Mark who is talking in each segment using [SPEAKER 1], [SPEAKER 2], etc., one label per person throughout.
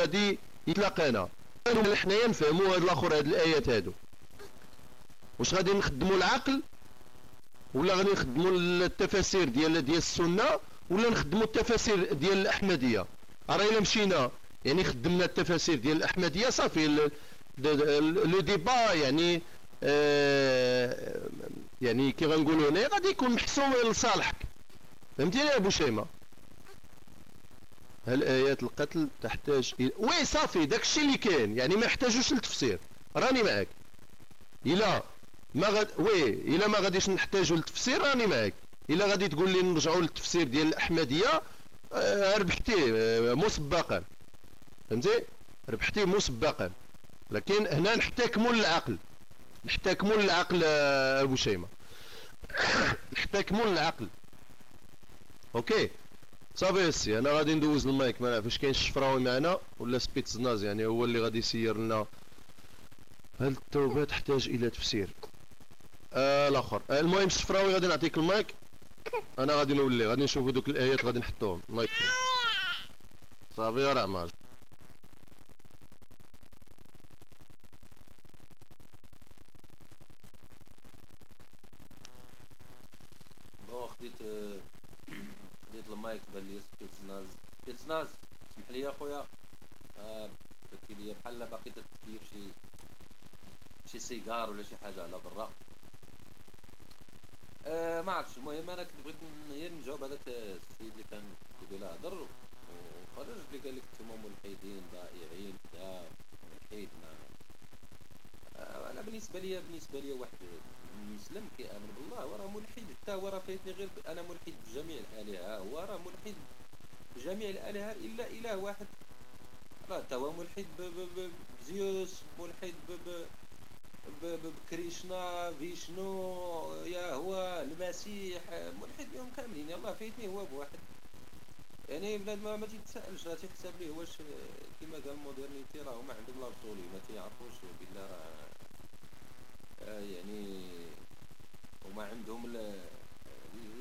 [SPEAKER 1] غادي يتلاقانا حنايا نفهموا هاد الاخر هاد الايات هادو واش غادي نخدموا العقل ولا غادي نخدموا التفاسير ديال ديال السنه ولا نخدموا التفاسير ديال الاحمديه راه الا مشينا يعني خدمنا التفاسير ديال الاحمديه صافي لو ديبا يعني آه يعني كي غنقولوا هنا غادي يكون محسوم لصالحك فهمتيني يا ابو شيمه هالايات القتل تحتاج إلى وي صافي داك الشيء اللي كاين يعني ما يحتاجوش للتفسير راني معاك الا ما غد وي الا ما غاديش نحتاجو للتفسير راني معاك الا غادي تقول لي نرجعوا للتفسير ديال الاحمديه آه ربحتيه آه، مسبقا فهمتي ربحتيه مسبقا لكن هنا نحتكموا للعقل نحتكموا للعقل آه، ابو شيمه نحتكموا للعقل اوكي صافي سي انا غادي ندوز المايك ما نعرفش كاين الشفراوي معنا ولا سبيتزناز يعني هو اللي غادي يسير لنا هل التوبه تحتاج الى تفسير آه الاخر آه المهم الشفراوي غادي نعطيك المايك انا غادي نولي غادي نشوف دوك الايات غادي نحطوهم المايك صافي صافي مال
[SPEAKER 2] بون خديت المايك بان لي كيتزناز كيتزناز اسمح لي اخويا آه بكي لي بحال باقي تتكيف شي شي سيجار ولا شي حاجه على برا آه ما عرفتش المهم انا كنت بغيت غير نجاوب هذاك السيد اللي كان قبيله هضر وخرج اللي قال لك نتوما ملحدين ضائعين كذا ملحد ما آه انا بالنسبه ليا بالنسبه ليا واحد المسلم كيامن بالله وراه ملحد حتى هو راه فايتني غير انا ملحد بجميع الالهه هو راه ملحد بجميع الالهه الا اله واحد راه حتى هو ملحد بزيوس ملحد بكريشنا فيشنو هو المسيح ملحد بهم كاملين يلاه فايتني هو بواحد يعني بلاد ما ما تيتسالش راه تيحسب ليه واش كيما قال المودرنيتي راه ما عندهم لا ما تيعرفوش بالله راه آه، يعني هما عندهم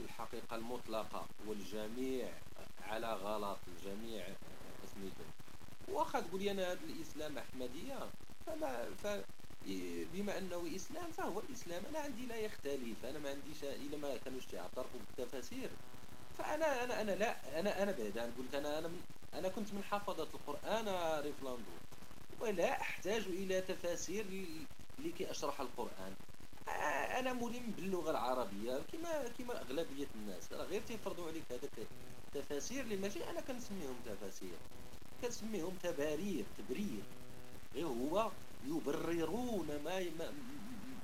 [SPEAKER 2] الحقيقة المطلقة والجميع على غلط الجميع اسميتو واخا تقول لي انا هذا الاسلام احمديه فما ف بما انه اسلام فهو الاسلام انا عندي لا يختلف انا ما عنديش الا ما كانوش تعترفوا بالتفاسير فانا انا انا لا انا انا بعد انا قلت انا انا انا كنت من حفظه القران ريفلاندو ولا احتاج الى تفاسير لكي اشرح القران انا ملم باللغه العربيه كما كما اغلبيه الناس راه غير تيفرضوا عليك هذاك التفاسير اللي ماشي انا كنسميهم تفاسير كنسميهم تبارير تبرير غير إيه هو يبررون ما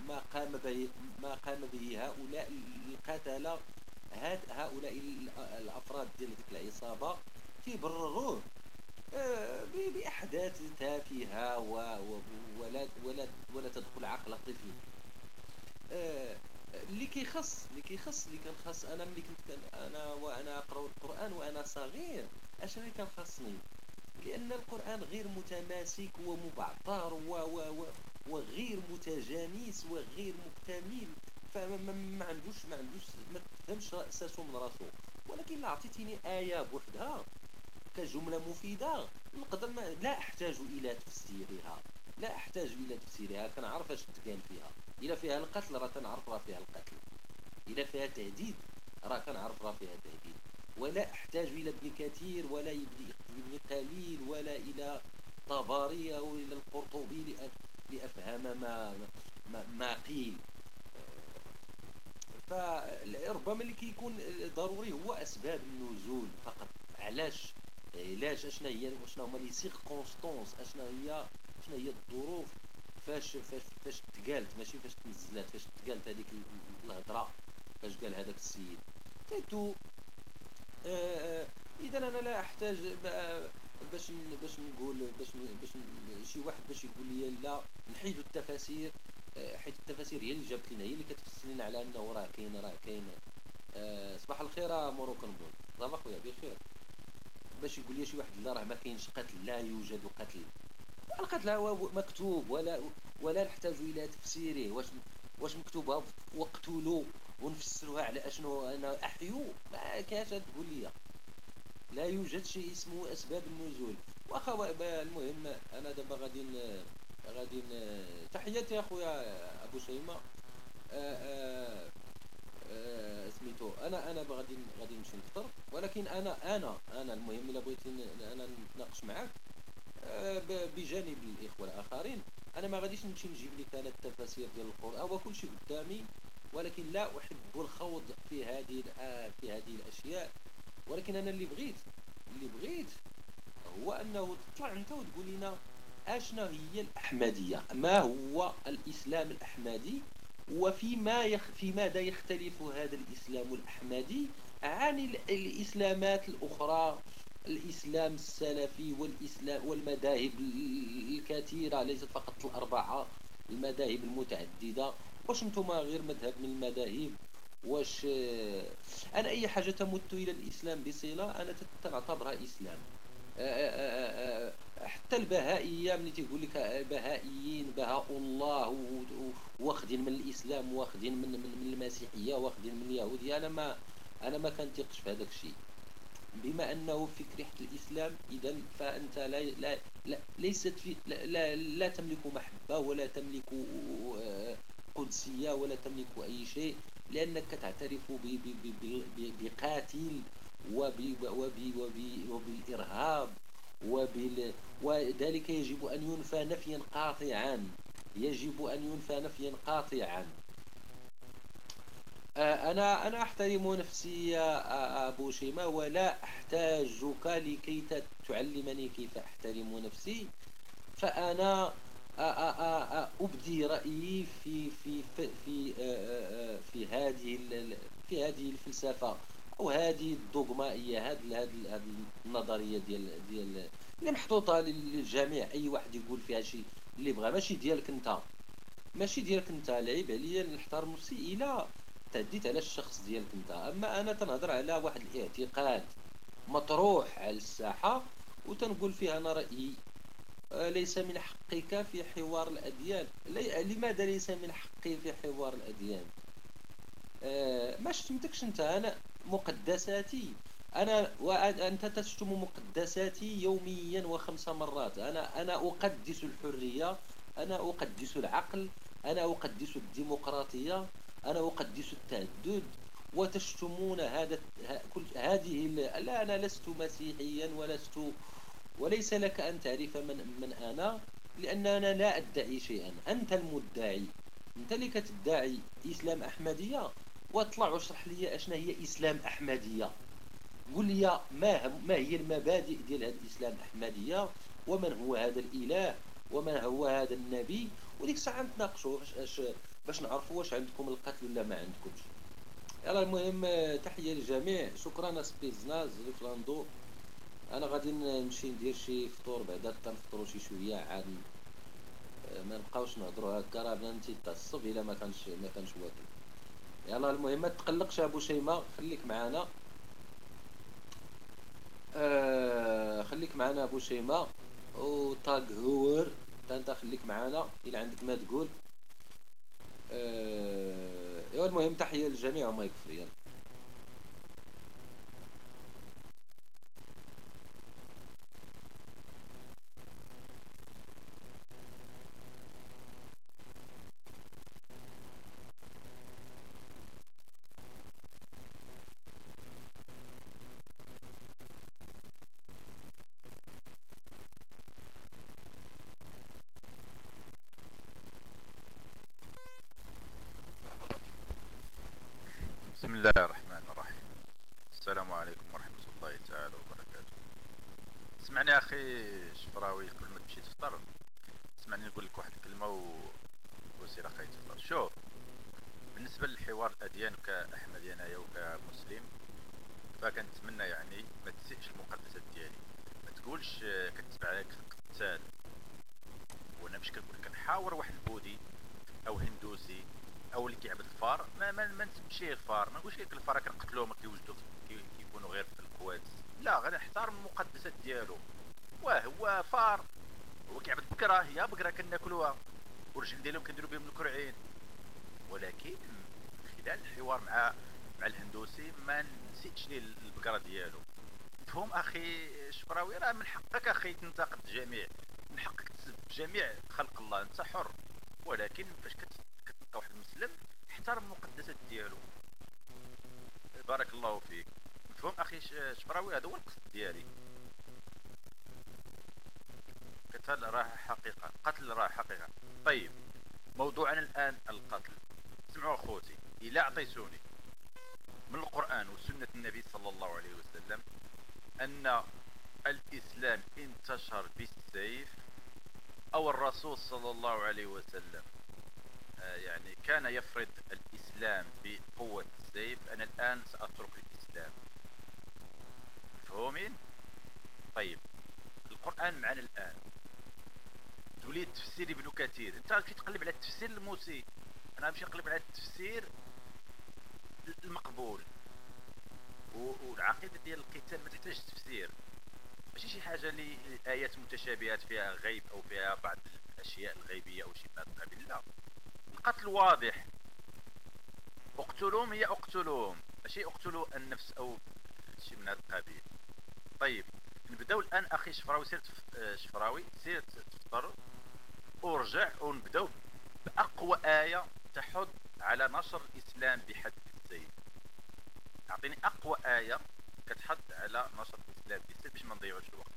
[SPEAKER 2] ما قام به ما قام به هؤلاء القتله هؤلاء الافراد ديال ديك العصابه تيبرروه آه، باحداث تافهه ولا ولا ولا تدخل عقل طفل آه، اللي كيخص اللي كيخص اللي كان خاص انا ملي كنت انا وانا اقرا القران وانا صغير اش اللي كان خاصني لان القران غير متماسك ومبعثر و و وغير متجانس وغير مكتمل فما عندوش ما عندوش ما تفهمش اساسه من راسو ولكن الا عطيتيني ايه بوحدها كجمله مفيده نقدر لا احتاج الى تفسيرها لا احتاج الى تفسيرها كنعرف اش تقال فيها إلا فيها القتل راه تنعرف راه فيها القتل إلا فيها تهديد راه كنعرف راه فيها تهديد ولا أحتاج إلى ابن كثير ولا ابن قليل ولا إلى طبري أو إلى القرطبي لأفهم ما ما, ما قيل فربما اللي كيكون ضروري هو أسباب النزول فقط علاش علاش اشنا هي اشنا هما لي سيركونستونس اشنا هي اشنا هي الظروف فاش فاش فاش تقالت ماشي فاش تنزلات فاش تقالت هذيك الهضره فاش قال هذاك السيد تيتو آه اذا انا لا احتاج باش باش نقول باش باش شي واحد باش يقول لي لا نحيدوا التفاسير آه، حيت التفاسير هي اللي جابت لنا هي اللي كتفسر لنا على انه راه كاين راه كاين آه، صباح الخير مروكن بول صباح خويا بخير باش يقول لي شي واحد لا راه ما كاينش قتل لا يوجد قتل لقيت الهواء مكتوب ولا ولا نحتاج الى تفسيره واش واش مكتوبه وقتلو ونفسروها على اشنو انا احيو ما كاش تقول لي لا يوجد شيء اسمه اسباب النزول واخا المهم انا دابا غادي غادي تحياتي اخويا ابو شيماء آه، آه، آه، سميتو انا انا غادي غادي نمشي نفطر ولكن انا انا انا المهم الا بغيتي انا نتناقش معاك آه، بجانب الإخوة الآخرين أنا ما غاديش نمشي نجيب لك أنا التفاسير ديال القرآن وكل شيء قدامي ولكن لا أحب الخوض في هذه آه، في هذه الأشياء ولكن أنا اللي بغيت اللي بغيت هو أنه تطلع أنت وتقول لنا أشنا هي الأحمدية ما هو الإسلام الأحمدي وفيما يخ... في ماذا يختلف هذا الإسلام الأحمدي عن الإسلامات الأخرى الإسلام السلفي والإسلام والمذاهب الكثيرة ليست فقط الأربعة المذاهب المتعددة واش نتوما غير مذهب من المذاهب واش آه، أنا أي حاجة تمت إلى الإسلام بصلة أنا تعتبرها إسلام آه، آه، حتى البهائيه ملي تيقول لك بهائيين بهاء الله واخدين من الاسلام واخدين من المسيحيه واخدين من اليهوديه انا ما انا ما كنتيقش في هذاك الشيء بما أنه فيك ريحة الإسلام إذا فأنت لا, لا, لا ليست في لا, لا, لا تملك محبة ولا تملك آه، قدسية ولا تملك أي شيء لأنك تعترف بقاتل وبالإرهاب وبال وذلك يجب أن ينفى نفيا قاطعا يجب أن ينفى نفيا قاطعا آه، أنا أنا أحترم نفسي آه، آه، أبو شيماء ولا أحتاجك لكي تعلمني كيف أحترم نفسي فأنا أبدي رأيي في في في في, في هذه في هذه الفلسفة أو هذه الدوغمائية هذه هذه النظرية ديال ديال اللي محطوطة للجميع أي واحد يقول فيها شي اللي بغى ماشي ديالك أنت ماشي ديالك أنت لعيب عليا نحترم نفسي إلى تعديت على الشخص ديالك انت اما انا تنهضر على واحد الاعتقاد مطروح على الساحه وتنقول فيها انا رايي آه، ليس من حقك في حوار الاديان لي... لماذا ليس من حقي في حوار الاديان آه، ما شتمتكش انت انا مقدساتي انا وانت تشتم مقدساتي يوميا وخمس مرات انا انا اقدس الحريه انا اقدس العقل انا اقدس الديمقراطيه أنا أقدس التعدد وتشتمون هذا كل هذه لا أنا لست مسيحيا ولست وليس لك أن تعرف من, من أنا لأن أنا لا أدعي شيئا أنت المدعي أنت اللي كتدعي إسلام أحمدية واطلع واشرح لي أشنا هي إسلام أحمدية قل لي ما ما هي المبادئ ديال هذا الإسلام أحمدية ومن هو هذا الإله ومن هو هذا النبي وديك الساعة نتناقشوا اش باش نعرفوا واش عندكم القتل ولا ما عندكمش يلا المهم تحيه للجميع شكرا سبيزناز ريفلاندو انا غادي نمشي ندير شي فطور بعدا تنفطرو شي شويه عاد آه، ما نبقاوش نهضروا هكا راه بنتي تاع الصبح الا ما كانش ما كانش واكل يلا المهم ما تقلقش ابو شيماء خليك معانا آه خليك معانا ابو شيماء وطاق هور انت خليك معانا الى عندك ما تقول آه، المهم تحية للجميع ومايك فري
[SPEAKER 3] تفهم اخي شفراوي راه من حقك اخي تنتقد الجميع من حقك تسب جميع خلق الله انت حر ولكن فاش كتلقى واحد المسلم احترم المقدسات ديالو بارك الله فيك مفهوم اخي شفراوي هذا هو القصد ديالي قتل راه حقيقة قتل راه حقيقة طيب موضوعنا الآن القتل اسمعوا أخوتي الى أعطيتوني من القرآن وسنة النبي صلى الله عليه وسلم أن الإسلام انتشر بالسيف أو الرسول صلى الله عليه وسلم آه، يعني كان يفرض الإسلام بقوة السيف أنا الآن سأترك الإسلام مفهومين؟ طيب القرآن معنا الآن تولي تفسير ابن كثير انت كي تقلب على التفسير الموسي انا نمشي نقلب على التفسير المقبول والعقيده ديال القتال ما تحتاجش تفسير ماشي شي حاجه اللي ايات متشابهات فيها غيب او فيها بعض الاشياء الغيبيه او شي من هذا القبيل لا القتل واضح اقتلوهم هي اقتلوهم ماشي اقتلوا النفس او شي من هذا القبيل طيب نبداو الان اخي شفراوي سير آه، شفراوي سير تفطر ورجع ونبداو باقوى ايه تحض على نشر الاسلام بحد الزيت اعطيني اقوى ايه كتحط على نشاط الاسلام ديالك باش ما نضيعوش الوقت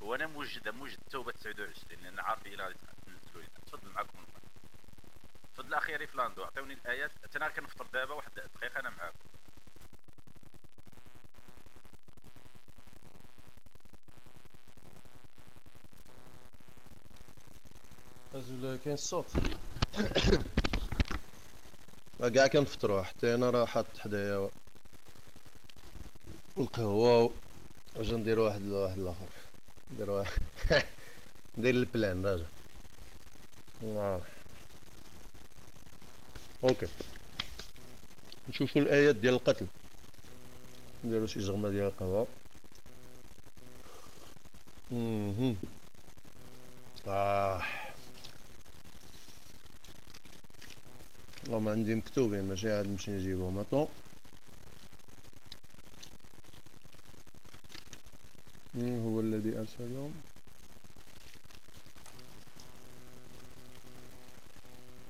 [SPEAKER 3] وانا موجد موجد توبه 29 لان عارف الى تنزلوا تفضل معكم تفضل اخي ريفلاندو عطيوني الايات حتى انا كنفطر دابا واحد دقيقه انا معاكم
[SPEAKER 1] أزول كاين الصوت كاع كنفطرو حتى انا راه حاط حدايا القهوه واش ندير واحد لواحد الاخر ندير واحد ندير البلان راجع اوكي نشوفو الايات ديال القتل نديرو شي زغمه ديال القهوه اها آه. هما عندي مكتوبين يعني ماشي عاد نمشي نجيبهم هاتو هو الذي أرسلهم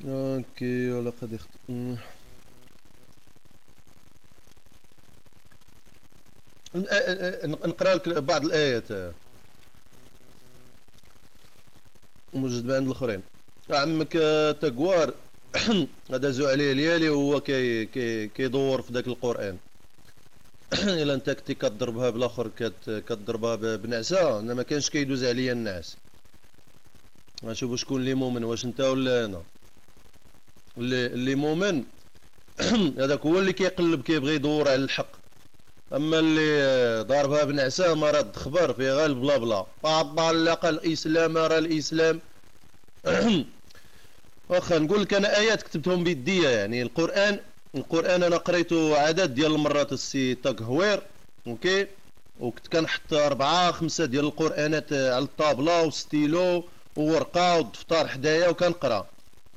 [SPEAKER 1] اوكي ولقد اخت... نقرا لك بعض الايات موجود بين الاخرين عمك تجوار دازو عليه ليالي وهو كي كي كيدور في ذاك القران الا انت كنتي كضربها بالاخر كضربها بنعسه انا ما كانش كيدوز عليا النعس نشوفوا شكون اللي مؤمن واش انت ولا انا اللي اللي مؤمن هذاك هو اللي كيقلب كيبغي يدور على الحق اما اللي ضاربها بنعسه ما رد خبر في غالب بلا بلا طبعا لا الاسلام راه الاسلام واخا نقول لك انا ايات كتبتهم بيديا يعني القران القران انا قريته عدد ديال المرات السي تاك هوير اوكي وكنت كنحط أربعة خمسة ديال القرآنات على الطابلة وستيلو وورقة ودفتر حدايا وكنقرا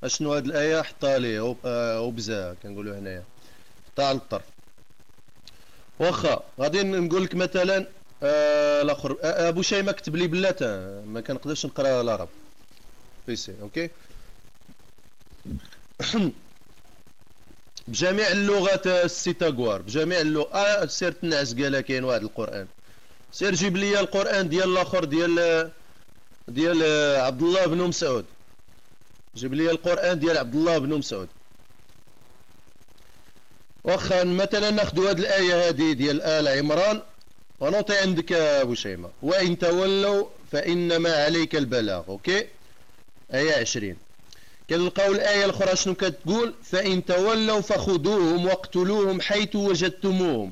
[SPEAKER 1] اشنو هاد الآية حطها ليه آه، وبزا كنقولو هنايا حطها على الطرف واخا غادي نقول لك مثلا آه الاخر آه، ابو شيماء كتب لي بلاتا ما كنقدرش نقرا العرب بيسي اوكي بجميع اللغات السي بجميع اللغة آه سير تنعس قالها كاين واحد القران سير جيب لي القران ديال الاخر ديال ديال عبد الله بن مسعود جيب لي القران ديال عبد الله بن مسعود واخا مثلا ناخذ هذه الايه هذه ديال ال عمران ونعطي عندك ابو شيماء وان تولوا فانما عليك البلاغ اوكي ايه عشرين كنلقاو الآية الأخرى شنو كتقول فإن تولوا فخذوهم واقتلوهم حيث وجدتموهم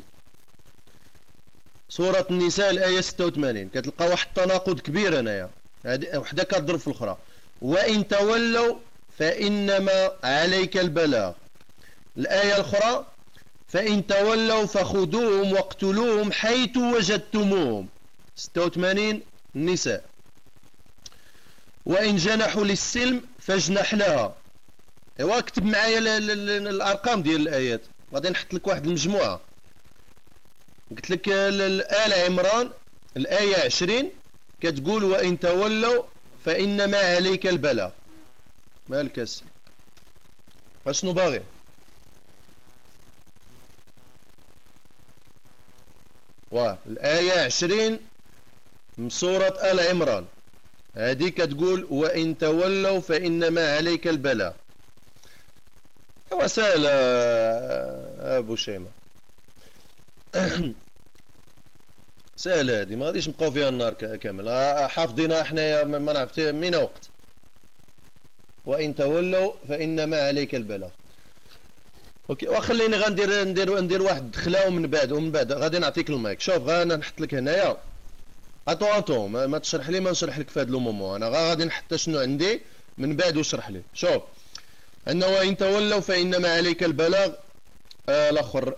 [SPEAKER 1] سورة النساء الآية 86 كتلقى واحد التناقض كبير هنايا هذه وحدة كتضرب في الأخرى وإن تولوا فإنما عليك البلاغ الآية الأخرى فإن تولوا فخذوهم واقتلوهم حيث وجدتموهم 86 النساء وإن جنحوا للسلم فاجنح لها ايوا اكتب معايا الارقام ديال الايات غادي نحط لك واحد المجموعه قلت لك ال عمران الايه 20 كتقول وان تولوا فانما عليك البلاء مالك السي اشنو باغي واه الايه 20 من سوره ال عمران هذه تقول وإن تولوا فإنما عليك البلاء وسأل أبو شيمة سأل هذه ما غاديش نبقاو فيها النهار كامل آه، حافظينها حنايا ما نعرف من وقت وإن تولوا فإنما عليك البلاء اوكي وخليني غندير ندير ندير واحد دخله ومن بعد ومن بعد غادي نعطيك المايك شوف غانا نحط لك هنايا اتو اتو ما, ما تشرح لي ما نشرح لك في هذا المومون انا غادي نحط شنو عندي من بعد وشرح لي شوف ان وان تولوا فانما عليك البلاغ آه الاخر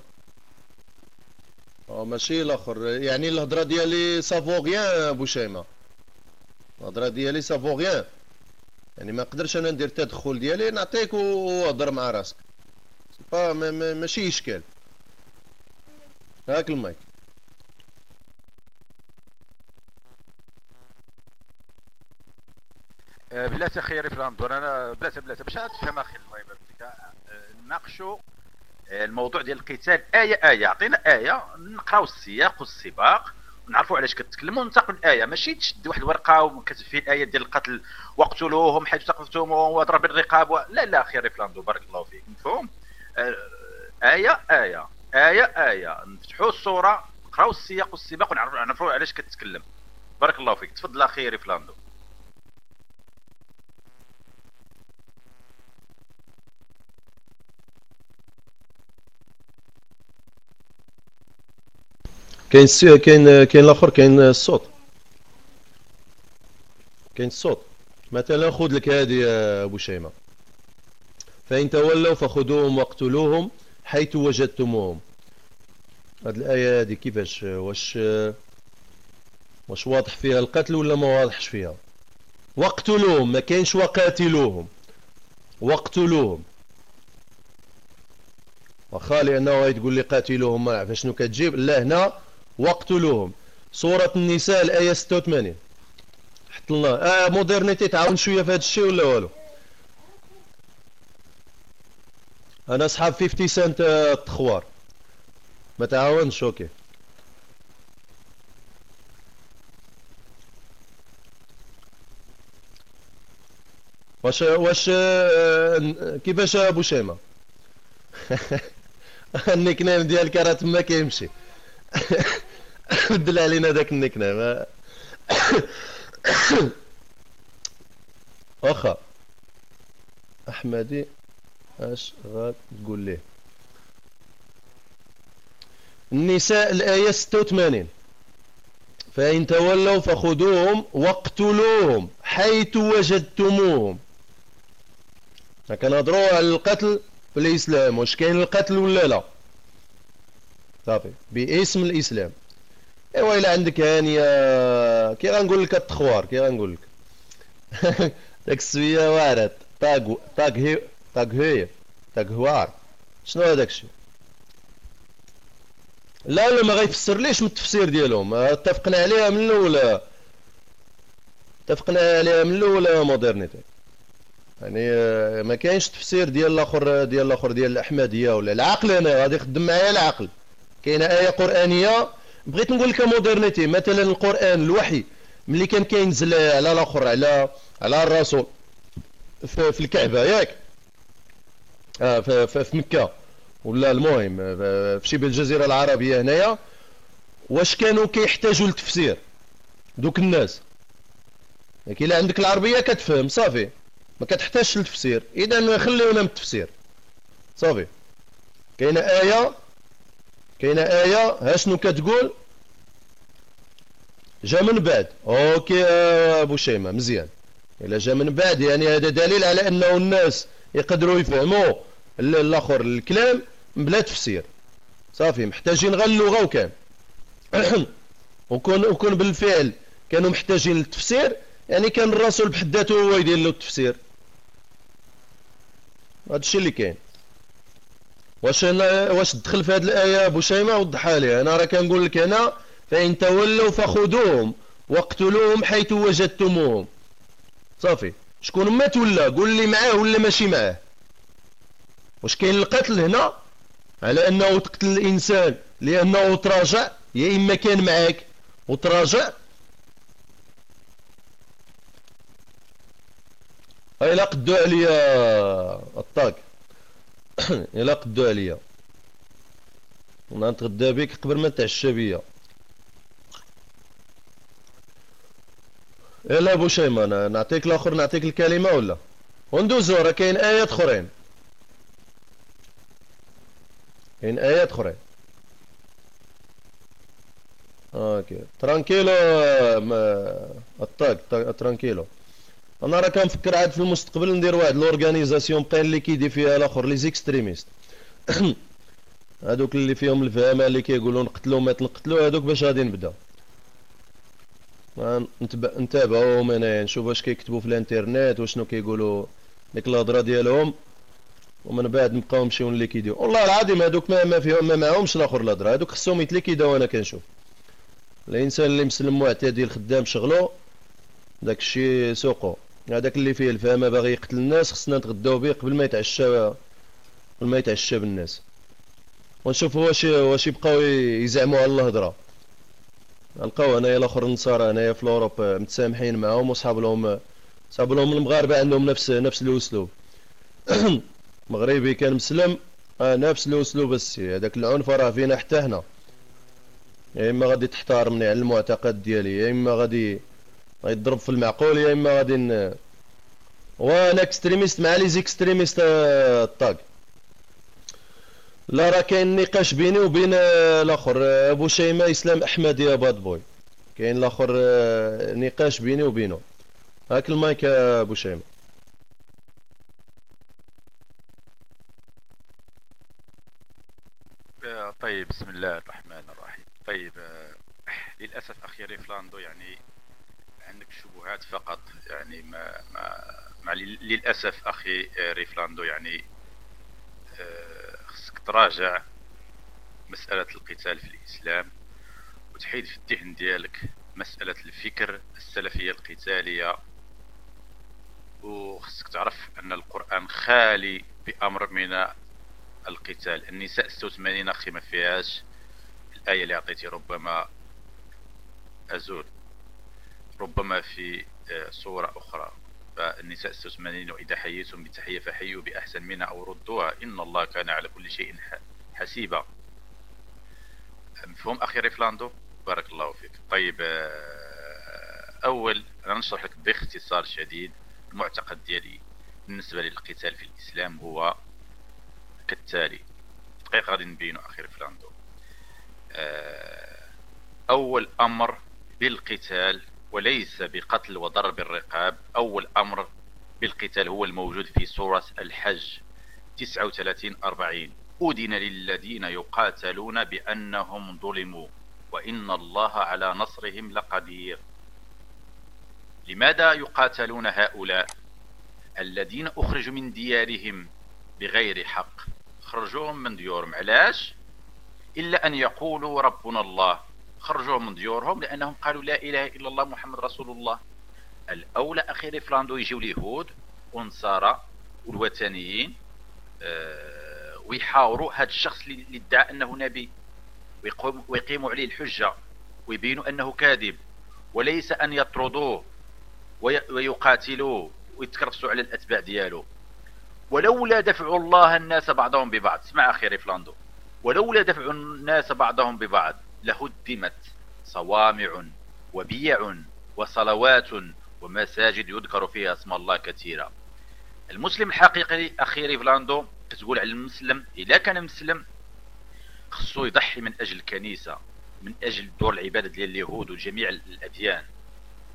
[SPEAKER 1] اه ماشي الاخر يعني الهضره ديالي سافوغيان ابو شيما الهضره ديالي سافوغيان يعني ما نقدرش انا ندير التدخل ديالي نعطيك وهضر مع راسك ماشي اشكال هاك المايك
[SPEAKER 3] آه، بلاتي في ريفراندور انا بلاتي بلاتي باش تفهم اخي الله يبارك فيك آه، ناقشوا آه، الموضوع ديال القتال ايه ايه عطينا ايه نقراو السياق والسباق نعرفوا علاش كتكلموا وننتقلوا الايه ماشي تشد واحد الورقه وكتب فيه الايه ديال القتل واقتلوهم حيث ثقفتموهم واضرب الرقاب و... لا لا في ريفلاندو بارك الله فيك مفهوم ايه ايه ايه ايه نفتحوا الصوره نقراو السياق والسباق ونعرفوا علاش كتتكلم بارك الله فيك تفضل اخي ريفلاندو
[SPEAKER 1] كاين كاين كاين الاخر كاين الصوت كاين الصوت مثلا خذ لك هذه ابو شيمه فان تولوا فخذوهم واقتلوهم حيث وجدتموهم هذه الايه هذه كيفاش واش واش واضح فيها القتل ولا ما واضحش فيها واقتلوهم ما كاينش وقاتلوهم واقتلوهم واخا لانه تقول لي قاتلوهم ما نعرف شنو كتجيب لا هنا واقتلوهم سورة النساء الآية 86 حط لنا آه مودرنيتي تعاون شوية في هذا الشيء ولا والو أنا أصحاب 50 سنت آه، التخوار ما تعاونش أوكي واش واش آه، كيفاش ابو شيمه النيك نيم ديالك راه تما كيمشي بدل علينا داك النكنه ما واخا احمدي اش غتقول ليه النساء الايه 86 فان تولوا فخذوهم واقتلوهم حيث وجدتموهم كنهضروا على القتل في الاسلام واش كاين القتل ولا لا صافي باسم الاسلام ايوا الا عندك هانيه كي غنقول لك التخوار كي غنقول لك داك السويه واعرات طاق طاق هي طاق هي طاق هوار شنو هذاك الشيء لا لا ما غيفسر ليش من التفسير ديالهم آه، اتفقنا عليها من الاولى اتفقنا عليها من الاولى مودرنيتي يعني آه، ما كاينش تفسير ديال الاخر ديال الاخر ديال الاحمديه ولا العقل انا غادي يخدم معايا العقل كاينه ايه قرانيه بغيت نقول لك مودرنيتي مثلا القران الوحي ملي كان كينزل على الاخر على على الرسول في, في الكعبه ياك آه في, في, في مكه ولا المهم في شبه الجزيرة العربيه هنايا واش كانوا كيحتاجوا للتفسير دوك الناس لكن الا عندك العربيه كتفهم صافي ما كتحتاجش للتفسير اذا خليونا من التفسير صافي كاينه ايه كاينه ايه ها شنو كتقول جا من بعد اوكي آه، ابو شيمه مزيان الا جا من بعد يعني هذا دليل على انه الناس يقدروا يفهموا الاخر الكلام بلا تفسير صافي محتاجين غير اللغه وكان وكون وكون بالفعل كانوا محتاجين للتفسير يعني كان الرسول بحد ذاته هو يدير له التفسير هذا الشيء اللي كاين واش انا واش دخل في هذه الايه شيماء وضحها لي انا راه كنقول لك هنا فان تولوا فخذوهم واقتلوهم حيث وجدتموهم صافي شكون مات ولا قول لي معاه ولا ماشي معاه واش كاين القتل هنا على انه تقتل الانسان لانه تراجع يا اما كان معاك وتراجع اي لا قدو عليا الطاق الا قدو عليا ونتغدى بك قبل ما تعشى بيا الا ابو شيمان نعطيك الاخر نعطيك الكلمه ولا وندوزو راه كاين ايات اخرين كاين ايات اخرين اوكي ترانكيلو الطاق ترانكيلو انا راه كنفكر عاد في المستقبل ندير واحد لورغانيزاسيون بين اللي كيدير فيها الاخر لي زيكستريميست هادوك اللي فيهم الفهامه اللي كيقولوا نقتلوا ما تنقتلوا هادوك باش غادي نبدا نتابعوهم انايا نشوف واش كيكتبوا في الانترنت وشنو كيقولوا ديك الهضره ديالهم ومن بعد نبقاو نمشيو اللي والله العظيم هادوك ما, ما فيهم ما معاهمش الاخر الهضره هادوك خصهم يتليكيدو انا كنشوف الانسان اللي مسلم معتدل خدام شغلو داكشي سوقو هذاك اللي فيه الفهم باغي يقتل الناس خصنا نتغداو به قبل ما يتعشى قبل ما يتعشى بالناس ونشوف واش واش يبقاو يزعموا على الهضره نلقاو هنايا الاخر النصارى هنايا في اوروب آه، متسامحين معاهم وصحاب لهم صحاب لهم المغاربه عندهم نفس نفس الاسلوب مغربي كان مسلم آه نفس الاسلوب السي هذاك العنف راه فينا حتى هنا يا اما غادي تحتارمني على المعتقد ديالي يا اما غادي يضرب في المعقول يا اما غادي وانا اكستريميست مع لي زيكستريميست آه، الطاق لا راه كاين نقاش بيني وبين آه، الاخر آه، ابو شيماء اسلام احمد يا باد بوي كاين الاخر نقاش بيني وبينه هاك المايك ابو شيماء
[SPEAKER 3] طيب بسم الله الرحمن الرحيم طيب للاسف اخي ريفلاندو يعني الشبهات فقط يعني ما ما, ما للاسف اخي آه، ريفلاندو يعني آه، خصك تراجع مسألة القتال في الإسلام وتحيد في الذهن ديالك مسألة الفكر السلفية القتالية وخصك تعرف أن القرآن خالي بأمر من القتال النساء 86 أخي ما فيهاش الآية اللي عطيتي ربما أزول ربما في آه، صورة أخرى فالنساء الستمانين وإذا حييتم بتحية فحيوا بأحسن منها أو ردوها إن الله كان على كل شيء حسيبا مفهوم أخي ريفلاندو بارك الله فيك طيب آه، أول أنا نشرح لك باختصار شديد المعتقد ديالي بالنسبة للقتال في الإسلام هو كالتالي دقيقة غادي نبينو أخي ريفلاندو آه، أول أمر بالقتال وليس بقتل وضرب الرقاب أول أمر بالقتال هو الموجود في سورة الحج 39 40 أذن للذين يقاتلون بأنهم ظلموا وإن الله على نصرهم لقدير لماذا يقاتلون هؤلاء الذين أخرجوا من ديارهم بغير حق خرجوهم من ديورهم علاش إلا أن يقولوا ربنا الله خرجوهم من ديورهم لانهم قالوا لا اله الا الله محمد رسول الله الاولى اخي فلاندو يجيو اليهود والنصارى والوثنيين أه ويحاوروا هذا الشخص اللي ادعى انه نبي ويقيموا عليه الحجه ويبينوا انه كاذب وليس ان يطردوه ويقاتلوه ويتكرفسوا على الاتباع ديالو ولولا دفع الله الناس بعضهم ببعض اسمع اخي ريفلاندو ولولا دفع الناس بعضهم ببعض لهدمت صوامع وبيع وصلوات ومساجد يذكر فيها اسم الله كثيرا المسلم الحقيقي اخي ريفلاندو كتقول على المسلم الا كان مسلم خصو يضحي من اجل الكنيسه من اجل دور العباده ديال اليهود وجميع الاديان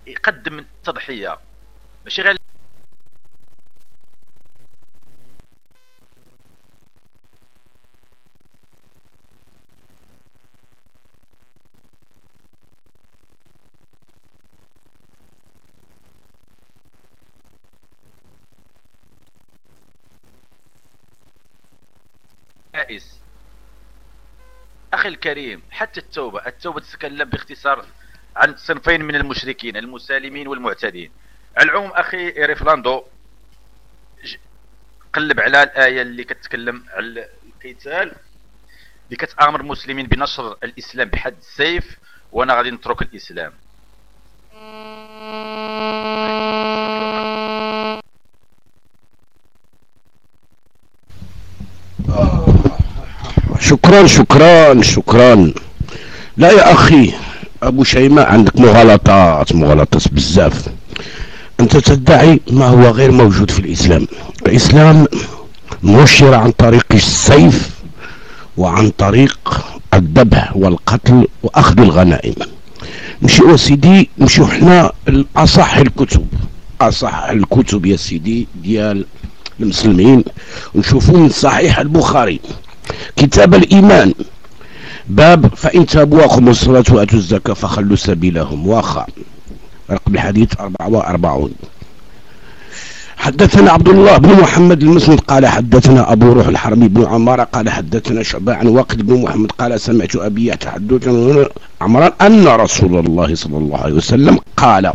[SPEAKER 3] يقدم التضحيه ماشي غير الكريم حتى التوبة التوبة تتكلم باختصار عن صنفين من المشركين المسالمين والمعتدين على العموم أخي ريفلاندو قلب على الآية اللي كتتكلم على القتال اللي كتامر المسلمين بنشر الإسلام بحد السيف وأنا غادي نترك الإسلام
[SPEAKER 4] شكرا شكرا شكرا لا يا اخي ابو شيماء عندك مغالطات مغالطات بزاف انت تدعي ما هو غير موجود في الاسلام الاسلام نشر عن طريق السيف وعن طريق الذبح والقتل واخذ الغنائم نمشيو سيدي مشي حنا لاصح الكتب اصح الكتب يا سيدي ديال المسلمين ونشوفوا من صحيح البخاري كتاب الإيمان باب فإن تابوا وأقاموا الصلاة وآتوا الزكاة فخلوا سبيلهم واخا رقم الحديث 44 حدثنا عبد الله بن محمد المسند قال حدثنا أبو روح الحرمي بن عمار قال حدثنا شعبة عن وقد بن محمد قال سمعت أبي يتحدث عمران أن رسول الله صلى الله عليه وسلم قال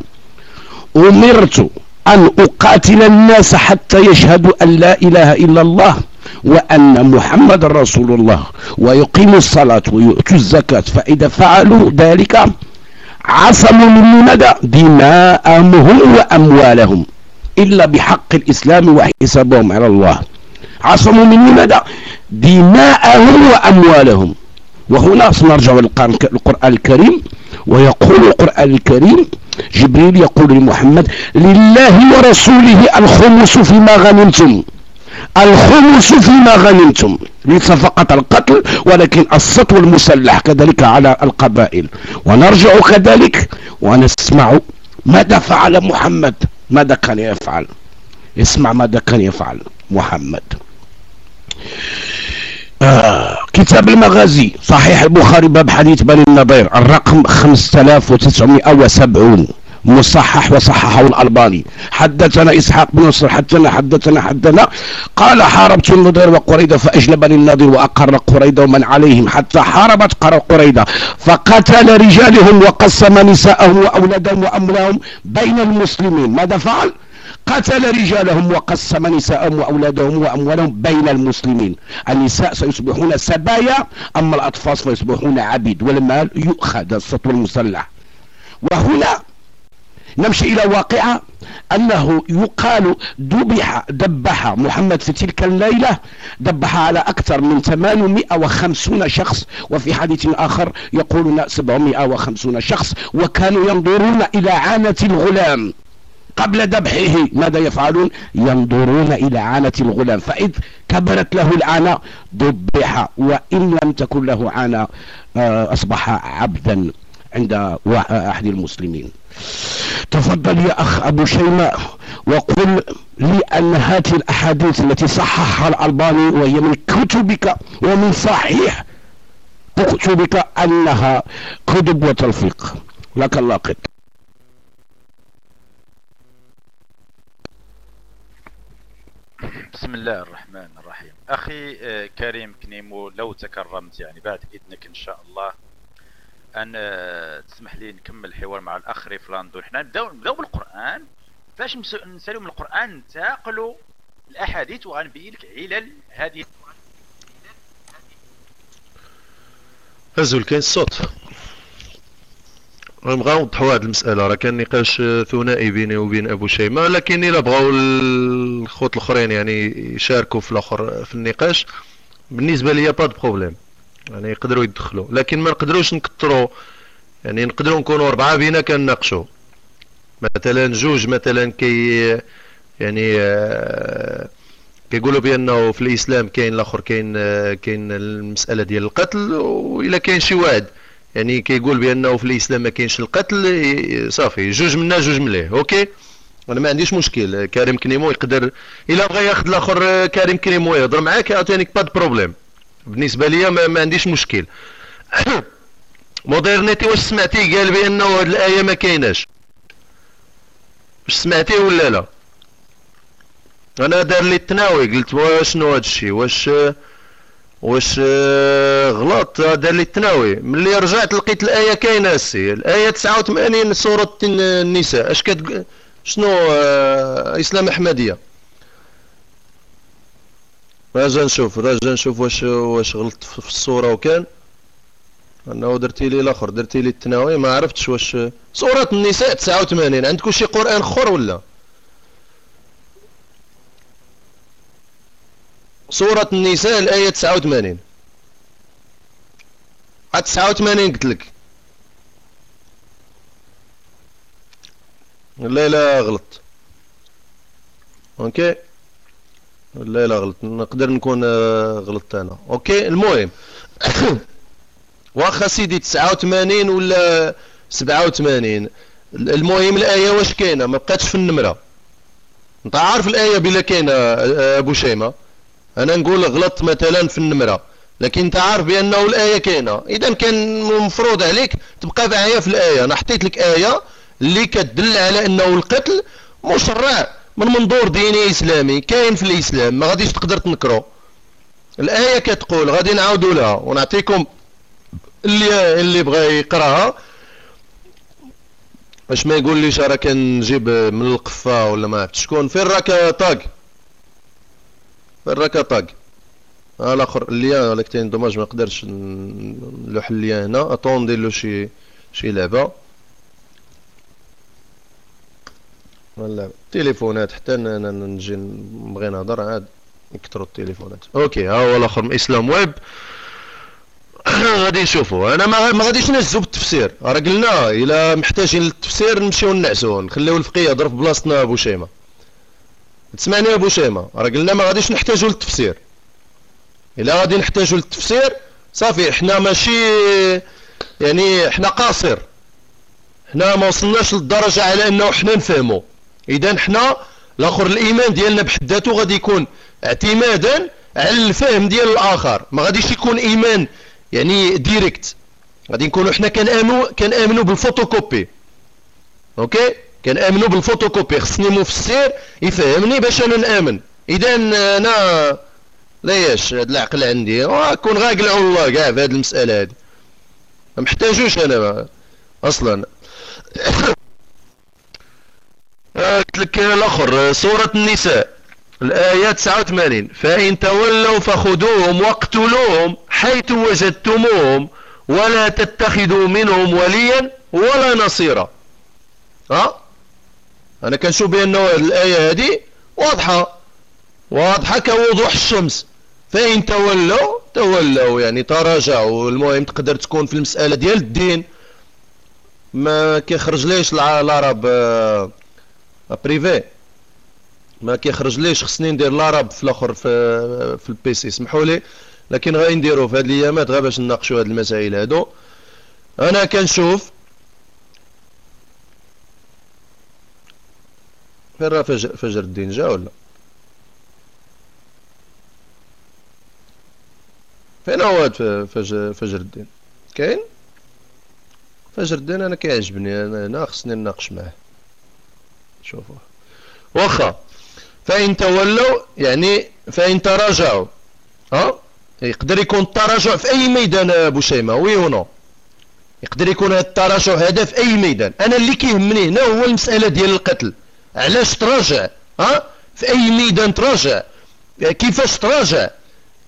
[SPEAKER 4] أمرت أن أقاتل الناس حتى يشهدوا أن لا إله إلا الله وأن محمد رسول الله ويقيم الصلاة ويؤتوا الزكاة فإذا فعلوا ذلك عصموا من ندى دماءهم وأموالهم إلا بحق الإسلام وحسابهم على الله عصموا من ندى دماءهم وأموالهم وهنا سنرجع للقرآن الكريم ويقول القرآن الكريم جبريل يقول لمحمد لله ورسوله الخمس فيما غنمتم الخمس فيما غنمتم ليس فقط القتل ولكن السطو المسلح كذلك على القبائل ونرجع كذلك ونسمع ماذا فعل محمد ماذا كان يفعل اسمع ماذا كان يفعل محمد آه. كتاب المغازي صحيح البخاري باب حديث بني النضير الرقم 5970 مصحح وصححه الألباني حدثنا إسحاق بن نصر حدثنا حدثنا حدثنا قال حاربت النضير وقريدة فأجلبني النضير وأقر قريدة ومن عليهم حتى حاربت قريدة فقتل رجالهم وقسم نساءهم وأولادهم وأموالهم بين المسلمين ماذا فعل؟ قتل رجالهم وقسم نساءهم وأولادهم وأموالهم بين المسلمين النساء سيصبحون سبايا أما الأطفال سيصبحون عبيد والمال يؤخذ السطو المسلح وهنا نمشي إلى واقعة أنه يقال ذبح دبح محمد في تلك الليلة دبح على أكثر من 850 شخص وفي حديث آخر يقولون 750 شخص وكانوا ينظرون إلى عانة الغلام قبل ذبحه ماذا يفعلون ينظرون إلى عانة الغلام فإذ كبرت له العانة ذبح وإن لم تكن له عانة آه، أصبح عبدا عند أحد المسلمين تفضل يا أخ أبو شيماء وقل لي أن هذه الأحاديث التي صححها الألباني وهي من كتبك ومن صحيح كتبك أنها كذب وتلفيق لك الله قد
[SPEAKER 3] بسم الله الرحمن الرحيم أخي آه، كريم كنيمو لو تكرمت يعني بعد إذنك إن شاء الله ان آه، تسمح لي نكمل الحوار مع الاخ ريفلاندو حنا نبداو نبداو بالقران فاش نسالو من القران نتاقلوا الاحاديث وغنبين لك علل هذه
[SPEAKER 1] ازول كاين الصوت نبغاو نوضحوا هذه المساله راه كان نقاش ثنائي بيني وبين ابو شيماء لكن الا بغاو الخوت الاخرين يعني يشاركوا في الاخر في النقاش بالنسبه ليا با بروبليم يعني يقدروا يدخلوا لكن ما نقدروش نكثروا يعني نقدروا نكونوا أربعة بينا كنناقشوا مثلا جوج مثلا كي يعني آه، كيقولوا بانه في الاسلام كاين الاخر كاين آه، كاين المساله ديال القتل والا كاين شي واحد يعني كيقول بانه في الاسلام ما كاينش القتل صافي جوج منا جوج مليه اوكي انا ما عنديش مشكل كريم كنيمو يقدر الا بغى ياخذ الاخر آه، كريم كنيمو يهضر معاك عاوتاني با بروبليم بالنسبه ليا ما, ما عنديش مشكل مودرنيتي واش سمعتي قال بانه هاد الايه ما كايناش واش سمعتي ولا لا انا دار لي التناوي قلت واشنو هادشي واش واش غلط دار لي التناوي ملي رجعت لقيت الايه كاينه السي الايه 89 سوره النساء اش كتقول شنو آه، اسلام احمديه راجع نشوف راجع نشوف واش واش غلطت في الصوره وكان انه درتي لي الاخر درتي لي التناوي ما عرفتش واش سوره النساء 89 عندكم شي قران اخر ولا سوره النساء الايه 89 عاد 89 قلت لك لا لا غلط اوكي okay. لا لا غلط نقدر نكون آه، غلطت انا اوكي المهم واخا سيدي 89 ولا 87 المهم الايه واش كاينه ما بقاتش في النمره انت عارف الايه بلا كاينه آه، ابو شيمه انا نقول غلطت مثلا في النمره لكن انت عارف بانه الايه كاينه اذا كان المفروض عليك تبقى معايا في الايه انا حطيت لك ايه اللي كتدل على انه القتل مشرع من منظور ديني اسلامي كاين في الاسلام ما غاديش تقدر تنكرو الايه كتقول غادي نعاودوا لها ونعطيكم اللي اللي بغى يقراها باش ما يقول ليش راه كنجيب من القفه ولا ما عرفت شكون فين راك طاق فين راك طاق ها الاخر اللي انا كاين دوماج ما نقدرش نلوح اللي هنا اطوندي له شي شي لعبه ولا تليفونات حتى انا نجي نبغي نهضر عاد نكثروا التليفونات اوكي ها هو الاخر من اسلام ويب غادي نشوفوا انا ما غاديش نهزو بالتفسير راه قلنا الا محتاجين للتفسير نمشيو نعسو نخليو الفقيه يضرب في بلاصتنا ابو شيمه تسمعني ابو شيمه راه قلنا ما غاديش نحتاجو للتفسير الا غادي نحتاجو للتفسير صافي حنا ماشي يعني حنا قاصر حنا ما وصلناش للدرجه على انه حنا نفهمو اذا حنا الاخر الايمان ديالنا بحد ذاته غادي يكون اعتمادا على الفهم ديال الاخر ما غاديش يكون ايمان يعني ديريكت غادي نكونوا حنا كنامنوا كنامنوا بالفوتوكوبي اوكي كنامنوا بالفوتوكوبي خصني مفسر يفهمني باش انا نامن اذا انا لا ياش هذا العقل عندي كون غاقل على الله كاع في هذه المساله هذه ما محتاجوش انا اصلا قلت لك الاخر سورة النساء الآية 89 فإن تولوا فخذوهم واقتلوهم حيث وجدتموهم ولا تتخذوا منهم وليا ولا نصيرا ها أنا كنشوف بأن الآية هذه واضحة واضحة كوضوح الشمس فإن تولوا تولوا يعني تراجعوا المهم تقدر تكون في المسألة ديال الدين ما كيخرج ليش العرب آه، بريفي ما كيخرج ليش خصني ندير لاراب في الاخر في في البيسي سمحوا لي لكن غادي نديرو في هاد الايامات غير باش نناقشوا هاد المسائل هادو انا كنشوف فين راه فجر, فجر الدين جا ولا فين هو هاد فجر, فجر الدين كاين فجر الدين انا كيعجبني انا خصني نناقش معاه شوفوا واخا فإن تولوا يعني فإن تراجعوا ها يقدر يكون التراجع في أي ميدان أبو شيماء وي ونو يقدر يكون هذا التراجع هذا في أي ميدان أنا اللي كيهمني هنا هو المسألة ديال القتل علاش تراجع ها في أي ميدان تراجع كيفاش تراجع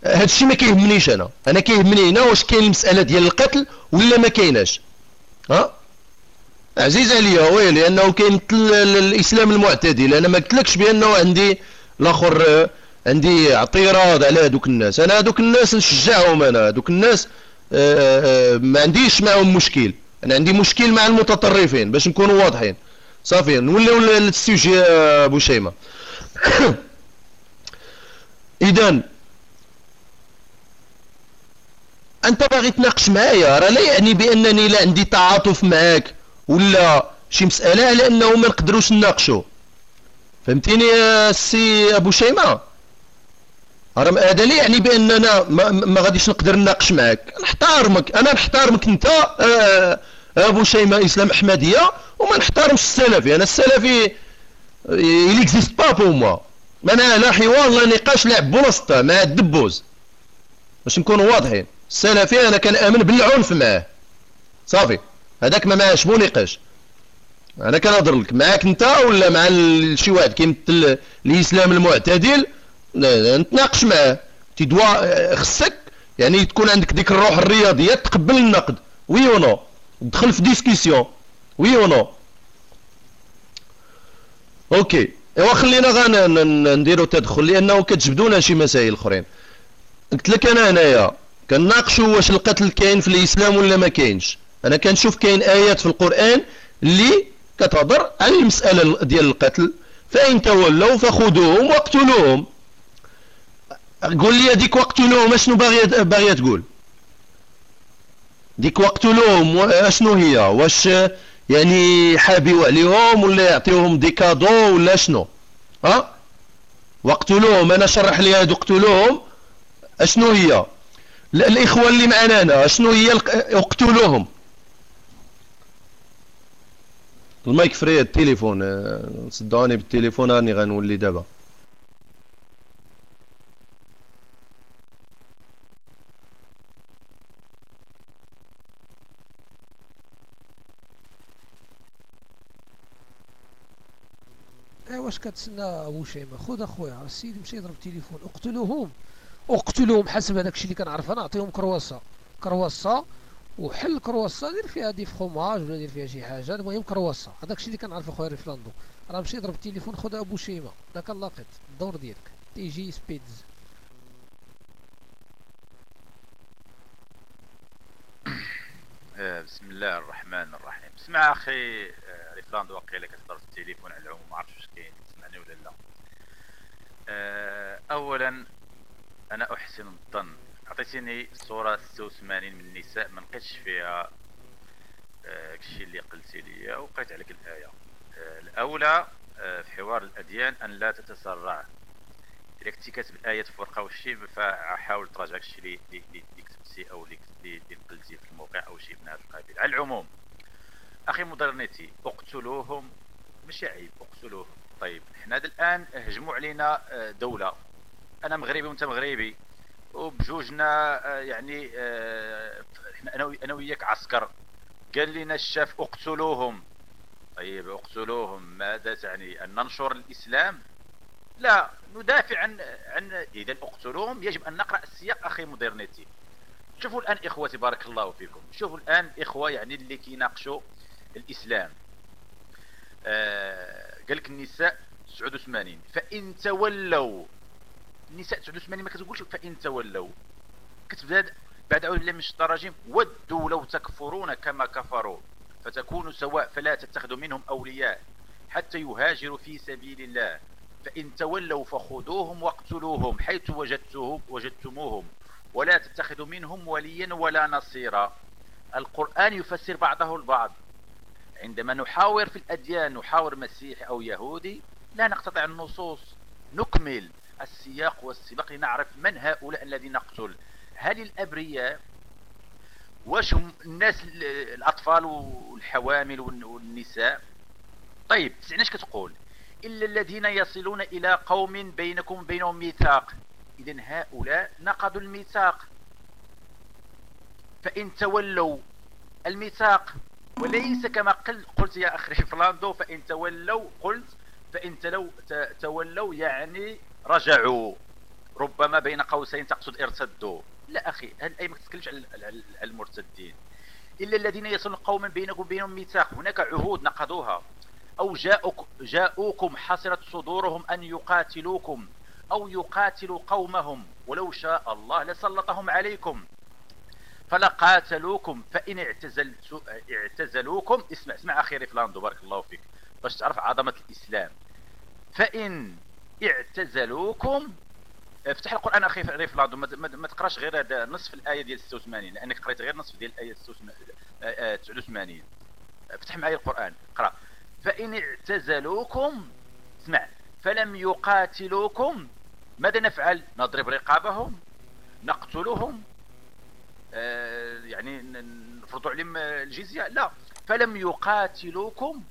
[SPEAKER 1] هذا الشيء ما كيهمنيش أنا أنا كيهمني هنا واش كاين المسألة ديال القتل ولا ما كايناش ها عزيز عليا وي لانه كاين الاسلام المعتدل انا ما قلتلكش بانه عندي الاخر عندي اعتراض على هذوك الناس انا هذوك الناس نشجعهم انا هذوك الناس آه، آه، ما عنديش معهم مشكل انا عندي مشكل مع المتطرفين باش نكونوا واضحين صافي نوليو للسوجي آه، ابو شيمه اذا انت باغي تناقش معايا راه لا يعني بانني لا عندي تعاطف معاك ولا شي مسألة على أنه ما نقدروش نناقشو فهمتيني يا السي أبو شيماء راه هذا لا يعني بأننا ما, ما غاديش نقدر نناقش معاك نحتارمك انا نحتارمك انت آه، ابو شيماء اسلام احمديه وما نحتارمش السلفي انا السلفي آه، il اكزيست با بور ما انا لا حوار لا نقاش لا بولسطه مع الدبوز باش نكونوا واضحين السلفي انا كنامن بالعنف معاه صافي هذاك ما معاش مو نقاش انا كنهضر لك معاك انت ولا مع شي واحد كيمثل الاسلام المعتدل نتناقش معاه تدوا خصك يعني تكون عندك ديك الروح الرياضيه تقبل النقد وي او نو دخل في ديسكسيون وي او نو اوكي ايوا خلينا غنديروا تدخل لانه كتجبدونا شي مسائل اخرين قلت لك انا هنايا كنناقشوا واش القتل كاين في الاسلام ولا ما كاينش أنا كنشوف كاين آيات في القرآن اللي كتهضر على المسألة ديال القتل فإن تولوا فخذوهم واقتلوهم قول لي ديك واقتلوهم اشنو باغية باغية تقول ديك واقتلوهم اشنو هي واش يعني حابيو عليهم ولا يعطيوهم دي كادو ولا شنو ها واقتلوهم انا شرح لي هادو اقتلوهم اشنو هي الاخوه اللي معانا اشنو هي اقتلوهم المايك فري التليفون آه، صدعوني بالتليفون راني غنولي دابا
[SPEAKER 2] آه، واش كتسنى ابو شيماء خذ اخويا السيد مشى يضرب التليفون اقتلوهم اقتلوهم حسب هذاك الشيء اللي كنعرف انا اعطيهم كرواسه كرواسه وحل الكرواسه دير فيها دي فخوماج ولا دير فيها شي حاجه المهم كرواسه هذاك الشيء اللي كنعرف اخويا ريفلاندو راه مشي ضرب التليفون خذ ابو شيمه داك اللاقط الدور ديالك تي جي سبيدز
[SPEAKER 3] آه، بسم الله الرحمن الرحيم سمع اخي آه، ريفلاندو واقيلا كتهضر في التليفون على العموم ما عرفتش واش كاين تسمعني ولا لا آه، اولا انا احسن الظن عطيتيني صوره 86 من النساء ما لقيتش فيها داكشي آه، اللي قلتي لي وقيت عليك الايه آه، الاولى آه، في حوار الاديان ان لا تتسرع الى كنتي كاتب الايه فرقه وشي فحاول تراجع داكشي اللي اللي كتبتي او اللي قلتي في الموقع او شي من هذا القبيل على العموم اخي مودرنيتي اقتلوهم ماشي عيب اقتلوهم طيب حنا الان هجموا علينا دوله انا مغربي وانت مغربي وبجوجنا آه، يعني آه، انا انا وياك عسكر قال لنا الشاف اقتلوهم طيب اقتلوهم ماذا تعني ان ننشر الاسلام لا ندافع عن عن اذا اقتلوهم يجب ان نقرا السياق اخي مدير شوفوا الان اخوتي بارك الله فيكم شوفوا الان اخوه يعني اللي كيناقشوا الاسلام آه قال لك النساء 89 فان تولوا النساء 89 ما كتقولش فان تولوا كتبدا بعد اعوذ بالله من الشيطان الرجيم ودوا لو تكفرون كما كفروا فتكونوا سواء فلا تتخذوا منهم اولياء حتى يهاجروا في سبيل الله فان تولوا فخذوهم واقتلوهم حيث وجدتهم وجدتموهم ولا تتخذوا منهم وليا ولا نصيرا القرآن يفسر بعضه البعض عندما نحاور في الأديان نحاور مسيحي أو يهودي لا نقتطع النصوص نكمل السياق والسباق لنعرف من هؤلاء الذين نقتل هل الأبرياء واش هم الناس الأطفال والحوامل والنساء طيب اش كتقول إلا الذين يصلون إلى قوم بينكم بينهم ميثاق إذا هؤلاء نقضوا الميثاق فإن تولوا الميثاق وليس كما قلت يا أخي فلاندو فإن تولوا قلت فإن تولوا يعني رجعوا ربما بين قوسين تقصد ارتدوا لا اخي اي ما تتكلمش على المرتدين الا الذين يصل قوما بينكم وبينهم ميثاق هناك عهود نقضوها او جاءوك جاءوكم حصرت صدورهم ان يقاتلوكم او يقاتلوا قومهم ولو شاء الله لسلطهم عليكم فلقاتلوكم فان اعتزلت اعتزلوكم اسمع اسمع اخي ريفلاندو بارك الله فيك باش تعرف عظمه الاسلام فان اعتزلوكم افتح القران اخي لادو ما تقراش غير هذا نصف الايه ديال 86 لانك قريت غير نصف ديال الايه 89 آه، آه، افتح معايا القران اقرا فان اعتزلوكم اسمع فلم يقاتلوكم ماذا نفعل نضرب رقابهم نقتلهم آه، يعني نفرض عليهم الجزيه لا فلم يقاتلوكم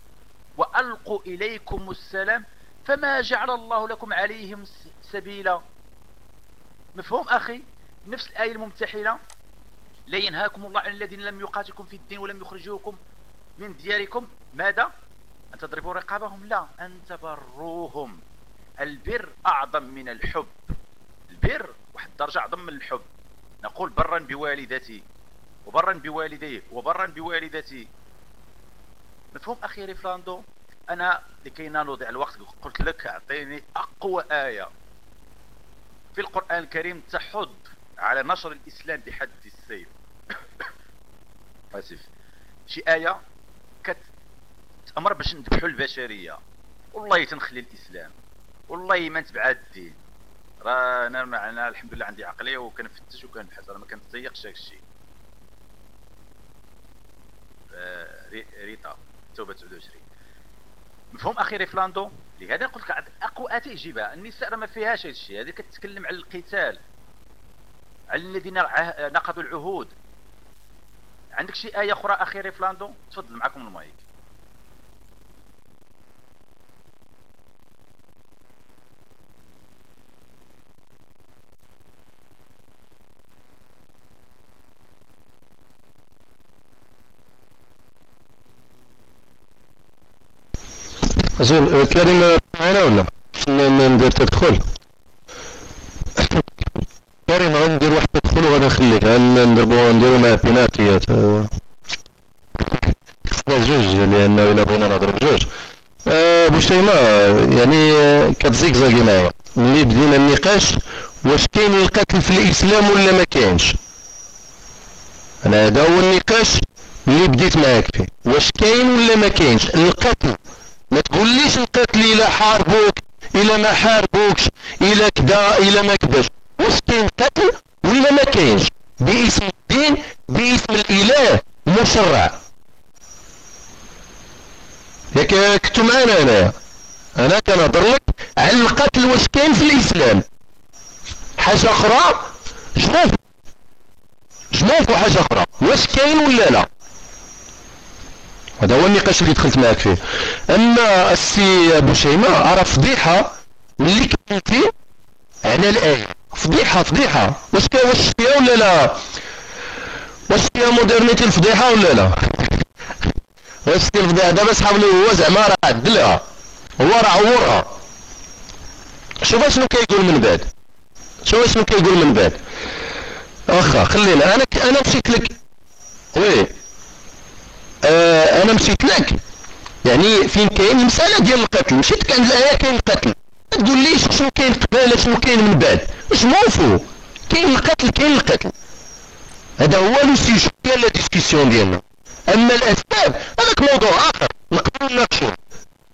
[SPEAKER 3] والقوا اليكم السلام فما جعل الله لكم عليهم سبيلا مفهوم أخي نفس الآية الممتحلة لا ينهاكم الله عن الذين لم يقاتلكم في الدين ولم يخرجوكم من دياركم ماذا أن تضربوا رقابهم لا أن تبروهم البر أعظم من الحب البر واحد الدرجة أعظم من الحب نقول برا بوالدتي وبرا بوالديه وبرا بوالدتي مفهوم أخي ريفلاندو أنا لكي نضيع الوقت قلت لك أعطيني أقوى آية في القرآن الكريم تحض على نشر الإسلام بحد السيف آسف شي آية كتأمر باش نذبحوا البشرية والله تنخلي الإسلام والله ما نتبع الدين راه انا معنا الحمد لله عندي عقليه وكنفتش وكنبحث راه ما كنتسيقش الشيء آه، ريتا توبه 29 مفهوم اخي ريفلاندو لهذا قلت لك اقوى اتي تجربه النساء راه ما فيهاش هذا الشيء هذه كتكلم على القتال على الذين نقضوا العهود عندك شي ايه اخرى اخي ريفلاندو تفضل معكم المايك
[SPEAKER 4] اظن كريم معانا
[SPEAKER 1] ولا ندير تدخل كريم غندير واحد تدخل وغادي نخليك نضربو نديرو مع بيناتيات خصنا جوج لانه الا بغينا نضرب جوج بوشيمة يعني كتزيكزاكي معايا ملي بدينا النقاش واش كاين القتل في الاسلام ولا ما كاينش انا هذا هو النقاش اللي بديت معاك فيه واش كاين ولا ما كاينش القتل وليش القتل الى حاربوك الى ما حاربوكش الى كدا الى ما كداش واش كاين قتل ولا ما كاينش باسم الدين باسم الاله مشرع ياك كنتو معانا انا انا كنهضر لك
[SPEAKER 4] على القتل واش كاين في الاسلام حاجه اخرى شوف شوف حاجه اخرى واش كاين ولا لا
[SPEAKER 1] هذا هو النقاش اللي دخلت معك فيه اما السي ابو شيماء راه فضيحه ملي كنتي على الايه فضيحه فضيحه واش واش فيها ولا لا واش فيها مودرنيتي الفضيحه ولا لا واش كاين الفضيحه دابا صحاب لي هو زعما راه عدلها هو راه عورها شوف شنو كيقول من بعد شوف شنو كيقول من بعد واخا خلينا انا انا مشيت لك وي آه انا مشيت لك يعني فين كاين مسألة ديال القتل مشيت الايه كاين القتل ما تقوليش شنو كاين قبل شنو كاين من بعد واش موفو كاين القتل كاين القتل هذا هو لو سيجو ديال لا ديسكسيون ديالنا اما الاسباب هذاك موضوع اخر نقدروا نناقشوه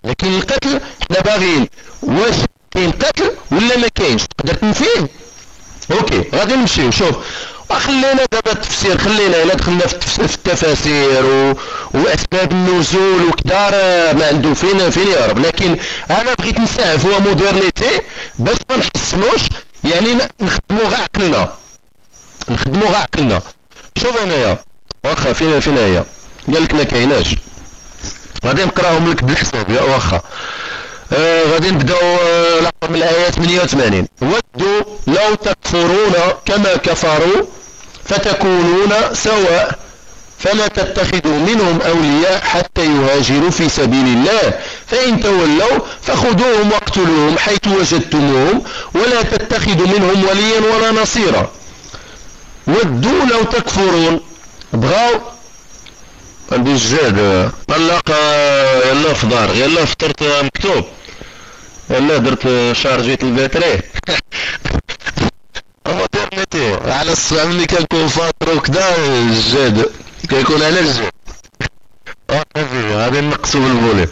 [SPEAKER 1] لكن القتل حنا باغيين واش كاين قتل ولا ما كاينش تقدر تنفيه اوكي غادي نمشيو شوف خلينا دابا التفسير خلينا الا دخلنا في التفاسير و... واسباب النزول وكدار ما عنده فين فين يهرب لكن انا بغيت نساهم هو مودرنيتي باش ما نحسنوش يعني نخدموا غير عقلنا نخدموا غير عقلنا شوف انايا واخا فينا فينا هي قال لك ما كايناش غادي نقراهم لك بالحساب يا واخا آه غادي نبداو آه من الايه 88 ودوا لو تكفرون كما كفروا فتكونون سواء فلا تتخذوا منهم أولياء حتى يهاجروا في سبيل الله فإن تولوا فخذوهم واقتلوهم حيث وجدتموهم ولا تتخذوا منهم وليا ولا نصيرا ودوا لو تكفرون بغاو عندي بالزاد طلق يلا فضار يلا فطرت مكتوب يلا درت شارجيت الباتري مودرنيتي على الصعب ملي كنكون فاطر وكدا الجاد كيكون على الجاد
[SPEAKER 4] غادي نقصوا بالفوليم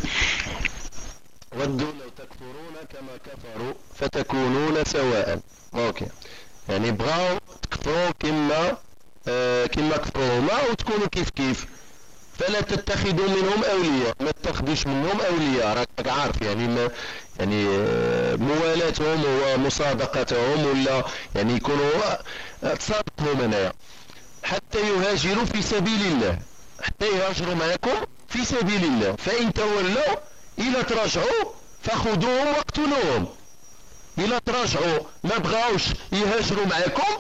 [SPEAKER 4] ودوا لو
[SPEAKER 1] تكفرون كما كفروا فتكونون سواء اوكي يعني بغاو تكفروا كما كما كفروا هما وتكونوا كيف كيف فلا تتخذوا منهم اولياء ما تاخذوش منهم اولياء راك عارف يعني ما يعني آه، موالاتهم ومصادقتهم ولا يعني يكونوا تصادقوا منايا حتى يهاجروا في سبيل الله حتى يهاجروا معكم في سبيل الله فإن تولوا إلى تراجعوا فخذوهم واقتلوهم إلى تراجعوا ما بغاوش يهاجروا معكم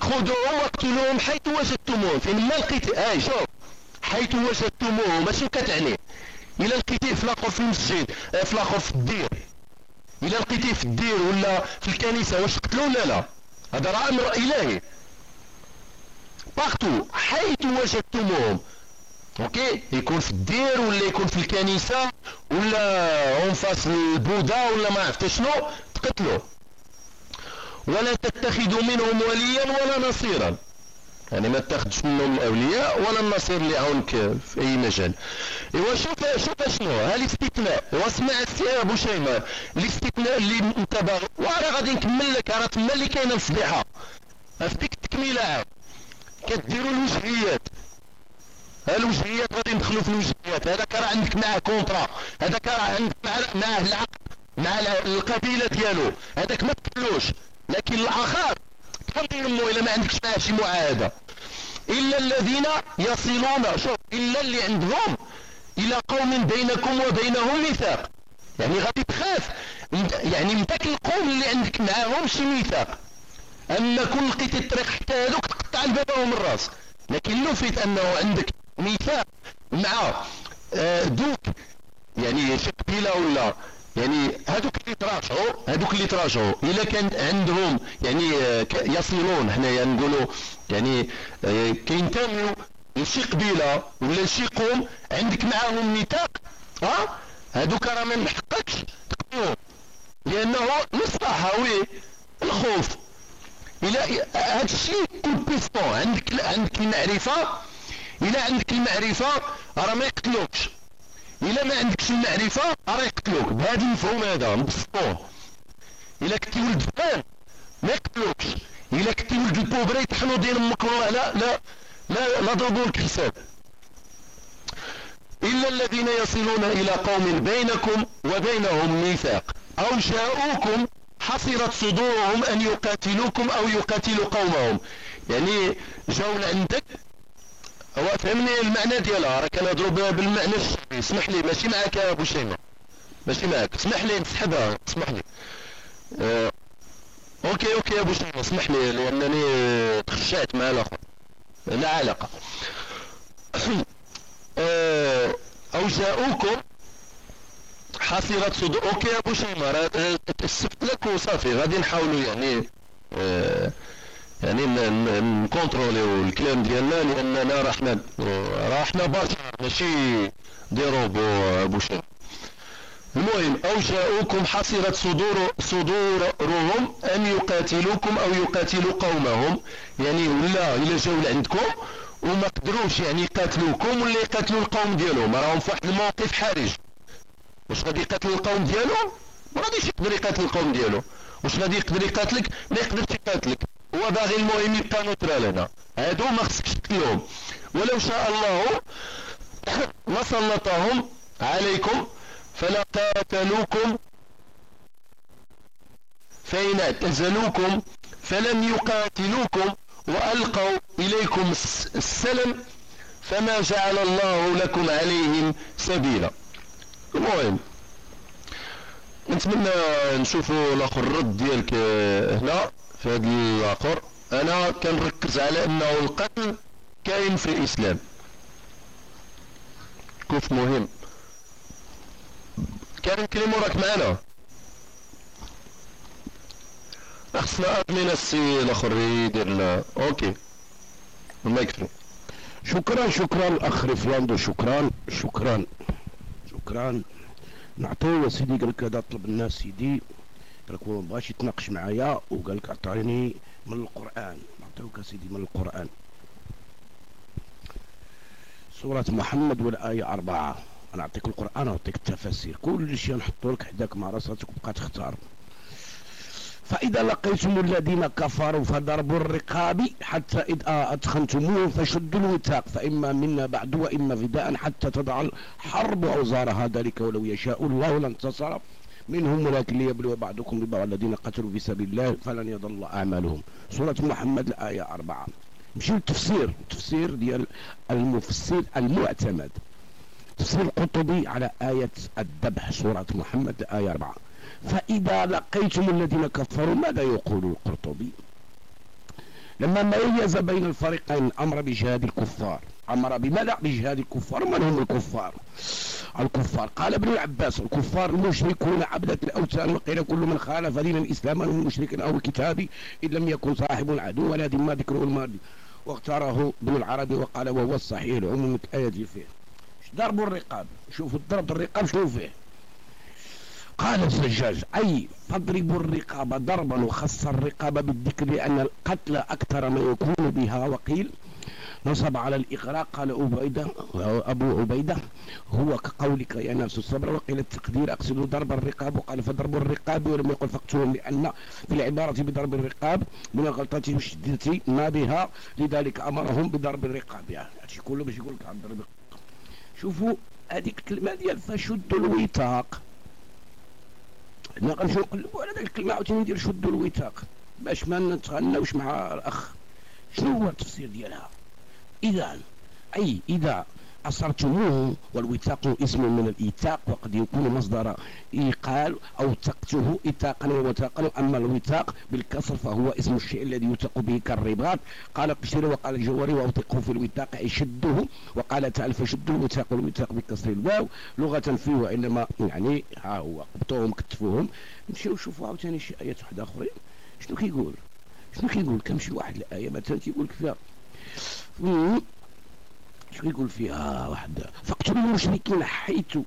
[SPEAKER 1] خذوهم واقتلوهم حيث وجدتموهم فين ما لقيت اي آه، شوف حيث وجدتموه ماشي كتعني الا لقيتيه في لاخر في المسجد آه، في لاخر في الدير الا لقيتيه في الدير ولا في الكنيسه واش قتلو ولا لا هذا راه امر الهي باختو حيث وجدتموهم اوكي يكون في الدير ولا يكون في الكنيسه ولا اون فاس البوذا ولا ما عرفت شنو تقتلوه ولا تتخذوا منهم وليا ولا نصيرا يعني ما تاخذش منهم الاولياء ولا النصير اللي عاونك في اي مجال ايوا شوف شوف شنو ها الاستثناء واسمع السي ابو شيماء الاستثناء اللي انت باغي وانا غادي نكمل لك راه تما اللي كاينه الفضيحه فيك التكميله عاد. كديروا الوجهيات ها الوجهيات غادي ندخلوا في الوجهيات هذاك راه عندك معاه كونترا هذاك راه عندك معاه العقد مع القبيله ديالو هذاك ما تبلوش لكن الاخر تنقي يمو ما عندكش معاه شي معاهدة إلا الذين يصلون شوف إلا اللي عندهم إلى قوم بينكم وبينهم ميثاق يعني غادي تخاف يعني ذاك القوم اللي عندك معاهم شي ميثاق أما كون لقيت الطريق حتى هذوك تقطع الباب الراس راسك لكن لفت أنه عندك ميثاق مع آه، دوك يعني شي قبيلة ولا يعني هذوك اللي تراجعوا هذوك اللي تراجعوا الا كان عندهم يعني آه، يصلون حنايا يعني نقولوا يعني آه، كينتميوا لشي قبيله ولا شي قوم عندك معاهم نطاق آه؟ ها هذوك راه ما من حقكش لانه مصلحه وي الخوف الى هذا الشيء عندك عندك المعرفه الى عندك المعرفه راه ما يقتلوكش الا ما عندكش المعرفه راه يقتلوك بهذا المفهوم هذا نبسطوه الا كنتي ولد فلان ما يقتلوكش الا كنتي ولد البوبري يطحنوا ديال امك لا لا لا لا ضربوا لك حساب إلا الذين يصلون إلى قوم بينكم وبينهم ميثاق أو شاءوكم حصرت صدورهم أن يقاتلوكم أو يقاتلوا قومهم يعني جاو عندك هو فهمني المعنى ديالها راه كنهضروا بها بالمعنى الشرعي اسمح لي ماشي معاك يا ابو شيماء ماشي معاك اسمح لي نسحبها اسمح لي اه اوكي اوكي يا ابو شيماء اسمح لي لانني تخشعت مع الاخر لا علاقة اه او جاءوكم حصيرة صدور اوكي يا ابو شيماء تأسفت آه، لك وصافي غادي نحاولوا يعني اه يعني نكونتروليو الكلام ديالنا لاننا رحنا رحنا بشر ماشي دي روبو بشر المهم أو جاءوكم حصرت صدور صدورهم أن يقاتلوكم أو يقاتلوا قومهم يعني ولا إلا جاو لعندكم وما قدروش يعني يقاتلوكم ولا يقاتلوا القوم ديالهم راهم في واحد الموقف حرج واش غادي يقاتلوا القوم ديالو ما غاديش يقدر يقاتل القوم ديالو واش غادي يقدر يقاتلك ما يقدرش يقاتلك هو باغي المهم يبقى نوترال هنا هادو ما خصكش تقتلهم ولو شاء الله ما سلطهم عليكم فلا قاتلوكم فإن اعتزلوكم فلم يقاتلوكم وألقوا إليكم السلم فما جعل الله لكم عليهم سبيلا المهم نتمنى نشوفوا الاخر الرد ديالك هنا في هذا الاخر انا كنركز على انه القتل كاين في الاسلام كوف مهم كريم وراك راك معنا خصنا ادمين السي الاخر يدير
[SPEAKER 4] اوكي المايك شكرا شكرا الاخ شكرا شكرا شكرا شكرا نعطيو سيدي قال لك هذا طلب الناس سيدي قال لك هو مبغاش يتناقش معايا وقال لك اعطيني من القران نعطيوك سيدي من القران سورة محمد والآية أربعة أنا أعطيك القرآن وأعطيك التفاسير كل شيء نحطه لك حداك مع راسك وبقى تختار فإذا لقيتم الذين كفروا فضربوا الرقاب حتى إذا أتخنتموهم فشدوا الوثاق فإما منا بعد وإما فداء حتى تضع الحرب أوزارها ذلك ولو يشاء الله لانتصر منهم ولكن ليبلو بعضكم ببعض الذين قتلوا في سبيل الله فلن يضل أعمالهم سورة محمد الآية أربعة مشي التفسير التفسير ديال المفسر المعتمد تفسير القرطبي على آية الذبح سورة محمد الآية أربعة فإذا لقيتم الذين كفروا ماذا يقول القرطبي لما ميز بين الفريقين أمر بجهاد الكفار أمر بماذا بجهاد الكفار من هم الكفار الكفار قال ابن عباس الكفار المشركون عبدة الأوثان وقيل كل من خالف دين الإسلام من مشرك أو الكتاب إن لم يكن صاحب العدو ولا ما ذكره الماضي واختاره ابن العربي وقال وهو الصحيح العموم الآية فيه ضرب الرقاب شوفوا ضرب الرقاب شوفوا فيه قال الزجاج أي فاضربوا الرقاب ضربا وخص الرقاب بالذكر لأن القتل أكثر ما يكون بها وقيل نصب على الإغراق قال عبيدة أبو عبيدة هو كقولك يا نفس الصبر وقيل التقدير أقصد ضرب الرقاب وقال فضرب الرقاب ولم يقل فقتل لأن في العبارة بضرب الرقاب من غلطته وشدته ما بها لذلك أمرهم بضرب الرقاب يعني كله باش يقول لك عن ضرب الرقاب شوفوا هذيك الكلمة ديال فشد الوثاق حنا غنمشيو نقلبو على ديك الكلمه عاوتاني ندير شدو الوثاق باش ما نتغناوش مع الاخ شنو هو التفسير ديالها اذا اي اذا أصرتموه والوثاق اسم من الإيثاق وقد يكون مصدر إيقال أو تقته إيثاقا ووثاقا أما الوثاق بالكسر فهو اسم الشيء الذي يوثق به كالرباط قال قشير وقال الجواري وأوثقه في الوثاق أي شده وقال تعالى فشدوا الوثاق الوثاق بكسر الواو لغة فيه وإنما يعني ها هو قبطوهم كتفوهم نمشيو شوفوا عاوتاني شي آيات واحدة أخرين شنو كيقول شنو كيقول كنمشي لواحد الآية مثلا كيقول لك فيها شو يقول فيها واحد فاقتلوا المشركين حيث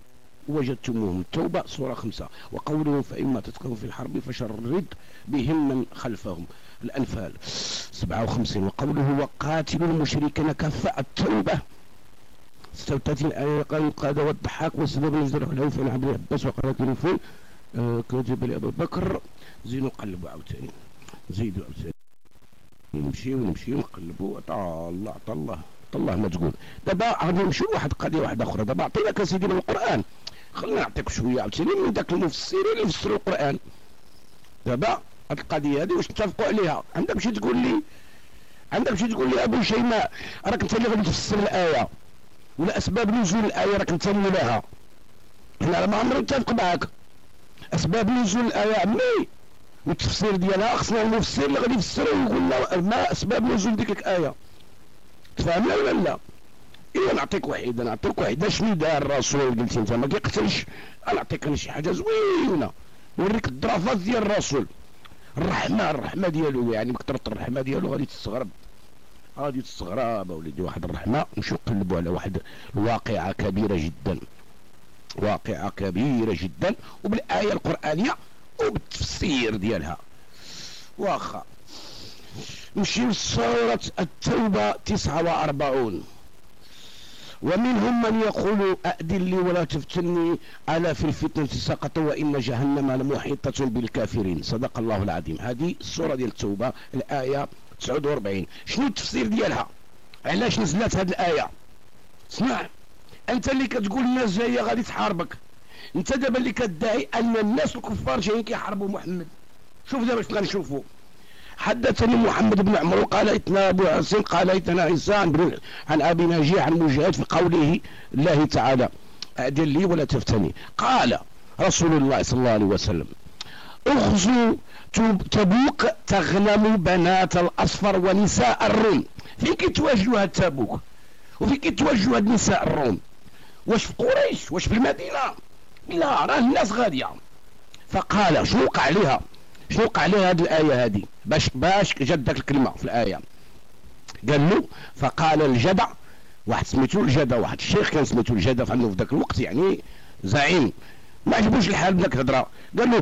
[SPEAKER 4] وجدتموهم التوبة سورة خمسة وقوله فإما تتكون في الحرب فشرد بهم من خلفهم الأنفال 57 وقوله وقاتلوا المشركين كفاء التوبة 36 آية قال القادة والضحاك والسبب نزل حلوف عن عبد العباس وقرأ كنفون آه، كتب لأبو بكر زين قلبوا عاوتاني زيدوا عاوتاني نمشي ونمشي ونقلبوا عطا الله عطا الله الله ما تقول دابا غادي نمشيو لواحد القضيه واحده اخرى دابا عطيناك من القران خلينا نعطيك شويه عاوتاني من داك المفسرين اللي فسروا القران دابا هاد القضيه هادي واش نتفقوا عليها عندك باش تقول لي عندك باش تقول لي ابو شيماء راك انت اللي غادي تفسر الايه ولا اسباب نزول الايه راك انت اللي لها حنا ما عمرنا نتفق معاك اسباب نزول الايه عمي والتفسير ديالها خصنا المفسر اللي غادي يفسر ويقول لنا ما اسباب نزول ديك الايه تفهمنا ولا لا؟ ايوا نعطيك واحد نعطيك واحد شنو دار الرسول قلت انت ما كيقتلش نعطيك انا شي حاجه زوينه نوريك الضرافات ديال الرسول الرحمه الرحمه ديالو يعني بكثره الرحمه ديالو غادي تستغرب غادي تستغرب اوليدي واحد الرحمه نمشيو نقلبوا على واحد واقعه كبيره جدا واقعه كبيره جدا وبالايه القرانيه وبالتفسير ديالها واخا نمشي سورة التوبة 49 ومنهم من يقول أأدل لي ولا تفتني ألا في الفتنة سقط وإن جهنم لمحيطة بالكافرين صدق الله العظيم هذه السورة ديال التوبة الآية 49 شنو التفسير ديالها علاش نزلت هذه الآية اسمع أنت اللي كتقول الناس جاية غادي تحاربك أنت دابا اللي كتدعي أن الناس الكفار جايين كيحاربوا محمد شوف دابا شنو غنشوفوا حدثني محمد بن عمرو قال اتنا ابو عاصم قال اتنا انسان عن, ابي نجيح عن مجاهد في قوله الله تعالى اعدل لي ولا تفتني قال رسول الله صلى الله عليه وسلم اخزوا تبوك تغنم بنات الاصفر ونساء الروم فين كيتواجدوا هاد تبوك وفين كيتواجدوا هاد نساء الروم واش في قريش واش في المدينه لا راه الناس غاديه فقال شوق عليها شوق عليها هذه الايه هذه باش باش جات ذاك الكلمه في الايه قال له فقال الجدع واحد سميتو الجدع واحد الشيخ كان سميتو الجدع في عنده في ذاك الوقت يعني زعيم ما عجبوش الحال بدك الهضره قال له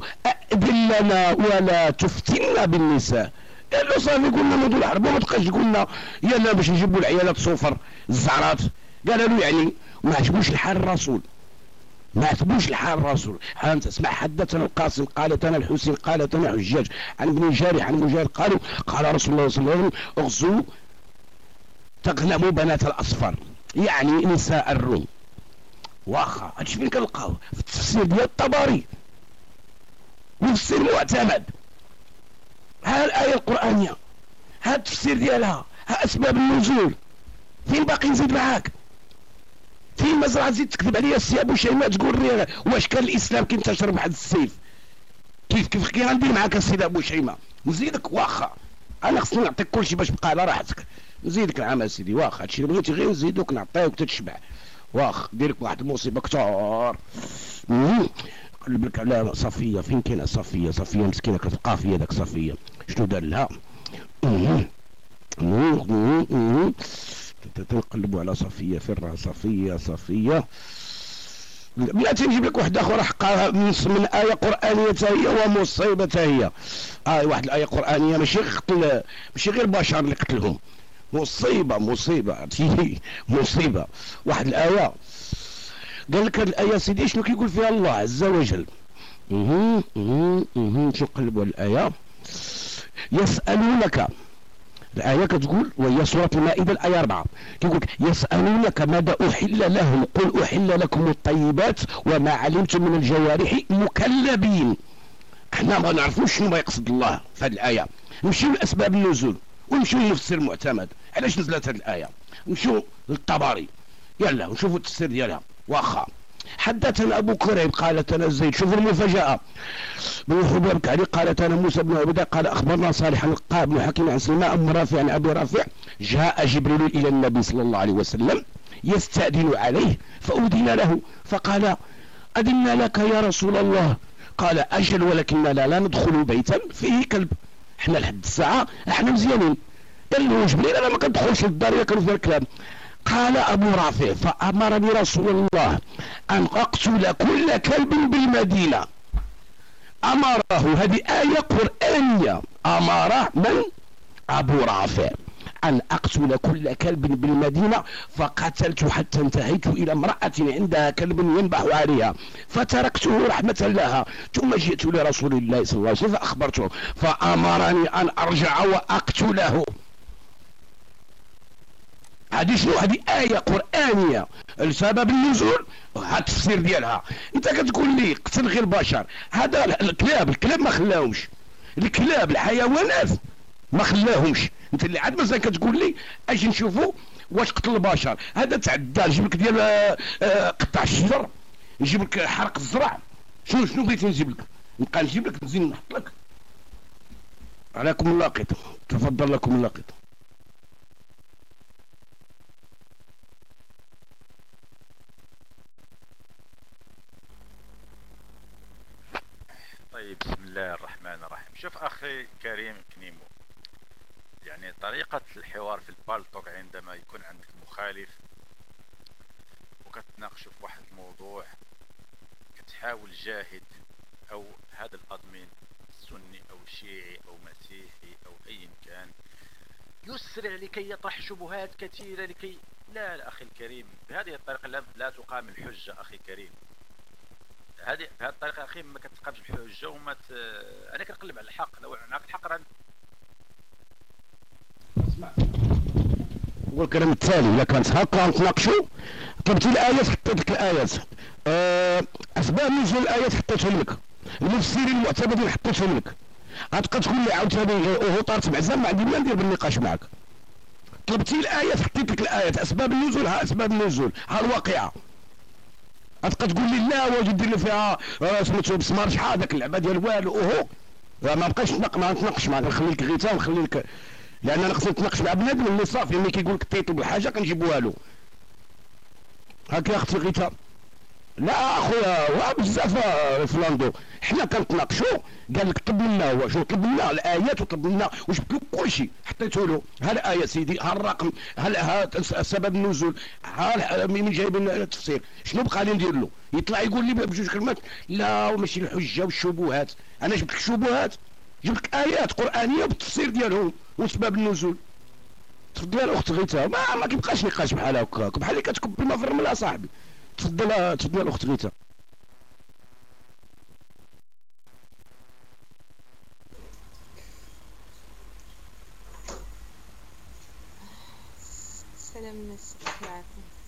[SPEAKER 4] اذن لنا ولا تفتنا بالنساء قال له صافي قلنا نوضوا الحرب وما تبقاش قلنا يلا باش نجيبوا العيالات صوفر الزعرات قال له يعني ما عجبوش الحال الرسول ما اثبوش الحال الرسول حرام تسمع حدثنا القاسم قالتنا الحسين قالتنا حجاج عن ابن جاري عن جاري قالوا قال رسول الله صلى الله عليه وسلم اغزوا تغنموا بنات الاصفر يعني نساء الروم واخا هادشي فين كنلقاوه في التفسير ديال الطبري وتفسير المعتمد ها الايه القرانيه ها التفسير ديالها ها اسباب النزول فين باقي نزيد معاك في مزرعه تزيد تكذب عليا السياب وشيماء تقول لي واش كان الاسلام كينتشر بحد السيف كيف كيف كي غندير معاك السيد ابو شيماء نزيدك واخا انا خصني نعطيك كلشي باش تبقى على راحتك نزيدك العام اسيدي واخا هادشي اللي بغيتي غير نزيدوك نعطيوك تتشبع واخ دير لك واحد المصيبه كثار قلب لك على صفيه فين كاينه صفيه صفيه مسكينه كتبقى في يدك صفيه شنو دار لها تقلبوا على صفية فرة صفية صفية بلا تنجيب لك واحد اخر حقها من, ايه قرانيه هي ومصيبه هي اه واحد الايه قرانيه ماشي قتل ماشي غير بشر اللي قتلهم مصيبه مصيبه مصيبه واحد الايه قال لك هذه الايه سيدي شنو كيقول فيها الله عز وجل اها اها اها قلبوا الايه يسالونك الآية كتقول وهي سورة المائدة الآية 4 كيقول يسألونك ماذا أحل لهم قل أحل لكم الطيبات وما علمتم من الجوارح مكلبين حنا ما نعرفوش شنو ما يقصد الله في هذه الآية نمشيو لأسباب النزول ونمشيو للتفسير المعتمد علاش نزلت هذه الآية نمشيو للطبري يلا ونشوفوا التفسير ديالها واخا حدثنا أبو كريب قال أنا الزيد شوف المفاجأة بن حبابك علي قالت أنا موسى بن عبيدة قال أخبرنا صالح القاب بن حكيم عن سلماء أم رافع عن أبي رافع جاء جبريل إلى النبي صلى الله عليه وسلم يستأذن عليه فأذن له فقال أذن لك يا رسول الله قال أجل ولكننا لا, لا ندخل بيتا فيه كلب احنا لحد الساعة احنا مزيانين قال له جبريل انا ما كندخلش للدار ياكلوا كانوا فيها قال أبو رافع فأمرني رسول الله أن أقتل كل كلب بالمدينة أمره هذه آية قرآنية أمر من؟ أبو رافع أن أقتل كل كلب بالمدينة فقتلت حتى انتهيت إلى امرأة عندها كلب ينبح عليها فتركته رحمة لها ثم جئت لرسول الله صلى الله عليه وسلم فأخبرته فأمرني أن أرجع وأقتله هذه شنو هذه آية قرآنية لسبب النزول التفسير ديالها انت كتقول لي قتل غير البشر هذا الكلاب الكلاب ما خلاهمش الكلاب الحيوانات ما خلاهمش انت اللي عاد مازال كتقول لي اجي نشوفوا واش قتل البشر هذا تعدى نجيب لك ديال آه، آه، قطع الشجر نجيب لك حرق الزرع شنو شنو بغيت نجيب لك نبقى نجيب لك نزيد نحط لك عليكم اللاقط تفضل لكم اللاقط
[SPEAKER 3] بسم الله الرحمن الرحيم شوف أخي كريم كنيمو يعني طريقة الحوار في البالتوك عندما يكون عندك مخالف وكتناقش في واحد الموضوع كتحاول جاهد أو هذا الأدمين سني أو شيعي أو مسيحي أو أي كان يسرع لكي يطرح شبهات كثيرة لكي لا لا أخي الكريم بهذه الطريقة لا, لا تقام الحجة أخي الكريم هذه بهذه الطريقه اخي ما كتلقاش الحجه وما ت... انا كنقلب على الحق لو انا الحق راه
[SPEAKER 4] اسمع الكلام التالي الا كانت حق غنتناقشوا طلبتي الايات حطيت لك الايات أه اسباب نزول الايات حطيتهم لك المفسرين المعتمدين حطيتهم لك غتبقى تقول لي عاوتاني آه، آه، وطارت بعزة ما عندي ما ندير بالنقاش معك طلبتي الايات حطيت لك الايات اسباب النزول ها اسباب النزول ها الواقعه غتبقى تقول لي لا واش دير لي فيها آه، سميتو بسمار شحال هذاك اللعبه ديال والو اوهو ما بقاش نق... ما نتناقش معاك نخلي لك غيتا ونخلي لك لان انا خصني نتناقش مع بنادم اللي صافي ملي كيقول لك تيطو بالحاجه كنجيبوها له هاك يا اختي غيتا لا اخويا واه بزاف فلاندو حنا كنتناقشوا قال لك طلب منا هو شو طلب منا الايات وطلب منا وجبت بكل كل شيء حطيته له ها الايه سيدي ها الرقم ها سبب النزول ها من جايب التفسير شنو بقى لي ندير له يطلع يقول لي بجوج كلمات لا وماشي الحجه والشبهات انا جبت لك شبهات جبت لك ايات قرانيه بالتفسير ديالهم وسبب النزول تفضل اخت غيتها ما ما كيبقاش نقاش بحال هكاك بحال اللي كتكب الماء في الرمل صاحبي تفضل تفضل الاخت غيتا
[SPEAKER 2] السلام الناس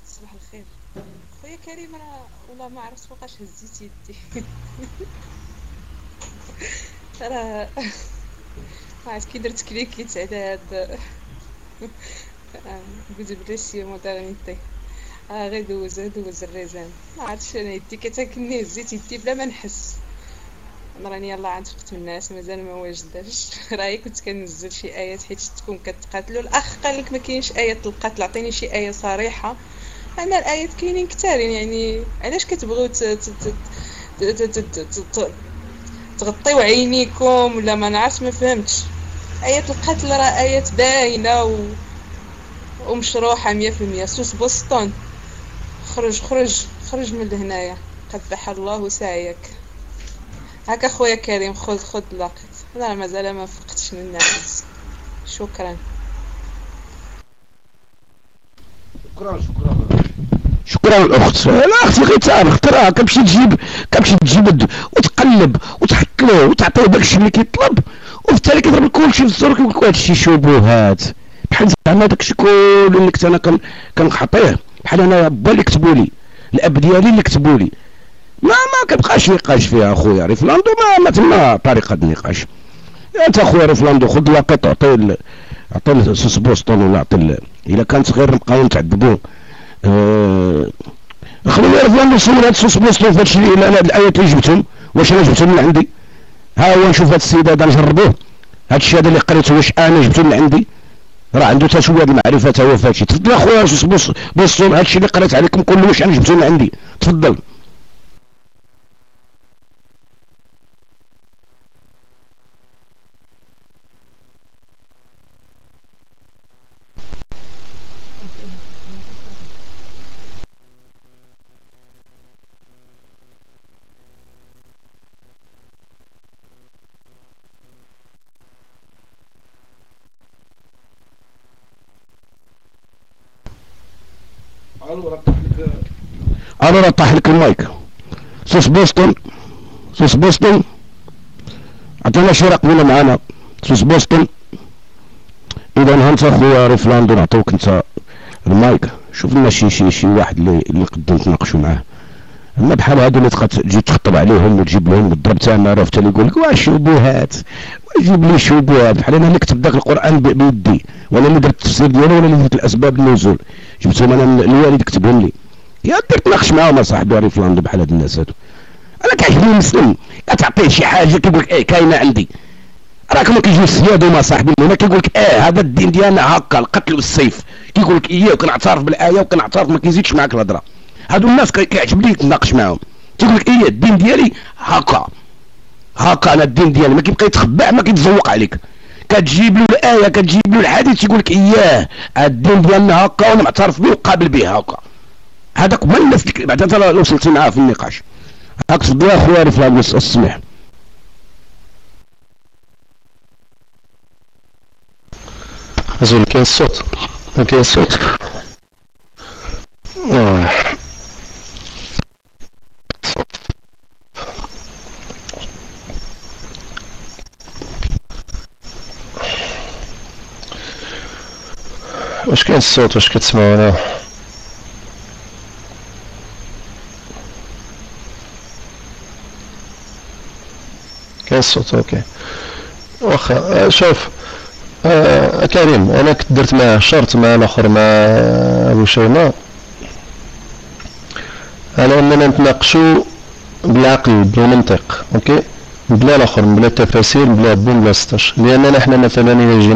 [SPEAKER 2] صباح الخير خويا كريم راه والله ما عرفت فوقاش هزيت يدي راه ما عرفت كي درت كليكيت على هاد آه، قلت بلاش مودرنيتي آه، غير دوز دوز الريزان ما عرفتش انا يدي كتاكلني الزيت يدي بلا ما نحس راني يلاه عاد فقت من الناس مازال ما واجداش راهي كنت كنزل شي ايات حيت تكون كتقاتلوا الاخ قال لك ما كاينش ايه القتل عطيني شي ايه صريحه انا الايات كاينين كثارين يعني علاش كتبغيو تغطيو عينيكم ولا ما نعرفش ما فهمتش ايات القتل راه ايات باينه و... ومشروحه 100% سوس بوسطن خرج خرج خرج من لهنايا قبح الله سعيك هكا خويا كريم خذ خذ لاقيت لا مازال ما فقتش من الناس شكرا شكرا شكرا
[SPEAKER 4] شكرا الاخت الاخت غير تعرف راه كتمشي تجيب كتمشي تجيب وتقلب وتحط له وتعطيه داكشي اللي كيطلب وفي التالي كيضرب كلشي في الزور كيقول لك هادشي شبهات بحال زعما داكشي كله اللي كنت انا كنحطيه بحال انا با اللي كتبوا لي الاب ديالي اللي كتبوا لي ما ما كتبقاش نقاش فيها اخويا ريفلاندو ما ما تما طريقه النقاش انت اخويا ريفلاندو خذ لاقيط عطي عطي السوس بوستون ولا عطي الا كان صغير نبقاو نتعذبوه أه خلينا ريفلاندو يصور هاد السوس بوسطون في هادشي الايات اللي جبتهم واش انا جبتهم من عندي ها هو نشوف هاد السيد هذا نجربوه هاد الشيء هذا اللي قريته واش انا جبتهم من عندي راه عنده شويه المعرفه هو فاشي تفضل اخويا بص بص هادشي اللي قريت عليكم كله واش عندي من عندي تفضل الو رطح لك المايك سوس بوسطن سوس بوسطن عطينا شي رقم معانا سوس بوسطن اذا هانت اخويا ريفلاندو نعطوك انت المايك شوف لنا شي شي شي واحد اللي اللي نقدروا نتناقشوا معاه اما بحال هادو اللي تجي تخطب عليهم وتجيب لهم الضرب تاعنا راه في اللي يقول لك واش شبهات يجيب لي شبهه بحال انا نكتب ذاك القران بيدي ولا اللي درت التفسير ديالو ولا اللي الاسباب النزول جبتهم انا الوالد كتبهم لي يا دير تناقش معاهم صاحبي راني فلان بحال هاد الناس هادو انا كيعجبني المسلم كتعطيه شي حاجه كيقول لك ايه كاينه عندي ما كيجيو السياد هما صاحبي هما كيقول لك اه هذا الدين ديالنا هكا القتل والسيف كيقول لك اياه وكنعترف بالايه وكنعترف ما كيزيدش معاك الهضره هادو الناس كيعجبني نتناقش معاهم تيقول لك ايه الدين ديالي هكا هاكا انا الدين ديالي ما كيبقى يتخبع ما كيتزوق عليك كتجيب له الايه كتجيب له الحديث يقول لك اياه الدين ديالنا هاكا وانا معترف به وقابل به هاكا هذاك قبلنا في بعد انت لو وصلتي معاه في النقاش هاك تفضل اخويا في هذا السماح اظن كاين الصوت كاين الصوت آه.
[SPEAKER 1] واش كاين الصوت واش كتسمعونا كاين الصوت اوكي واخا آه، شوف آه كريم انا كنت درت معاه شرط مع الاخر مع ابو شيماء على اننا نتناقشوا بالعقل بالمنطق اوكي بلا الاخر بلا تفاسير بلا بون بلا سطاش لاننا احنا مثلا الى جينا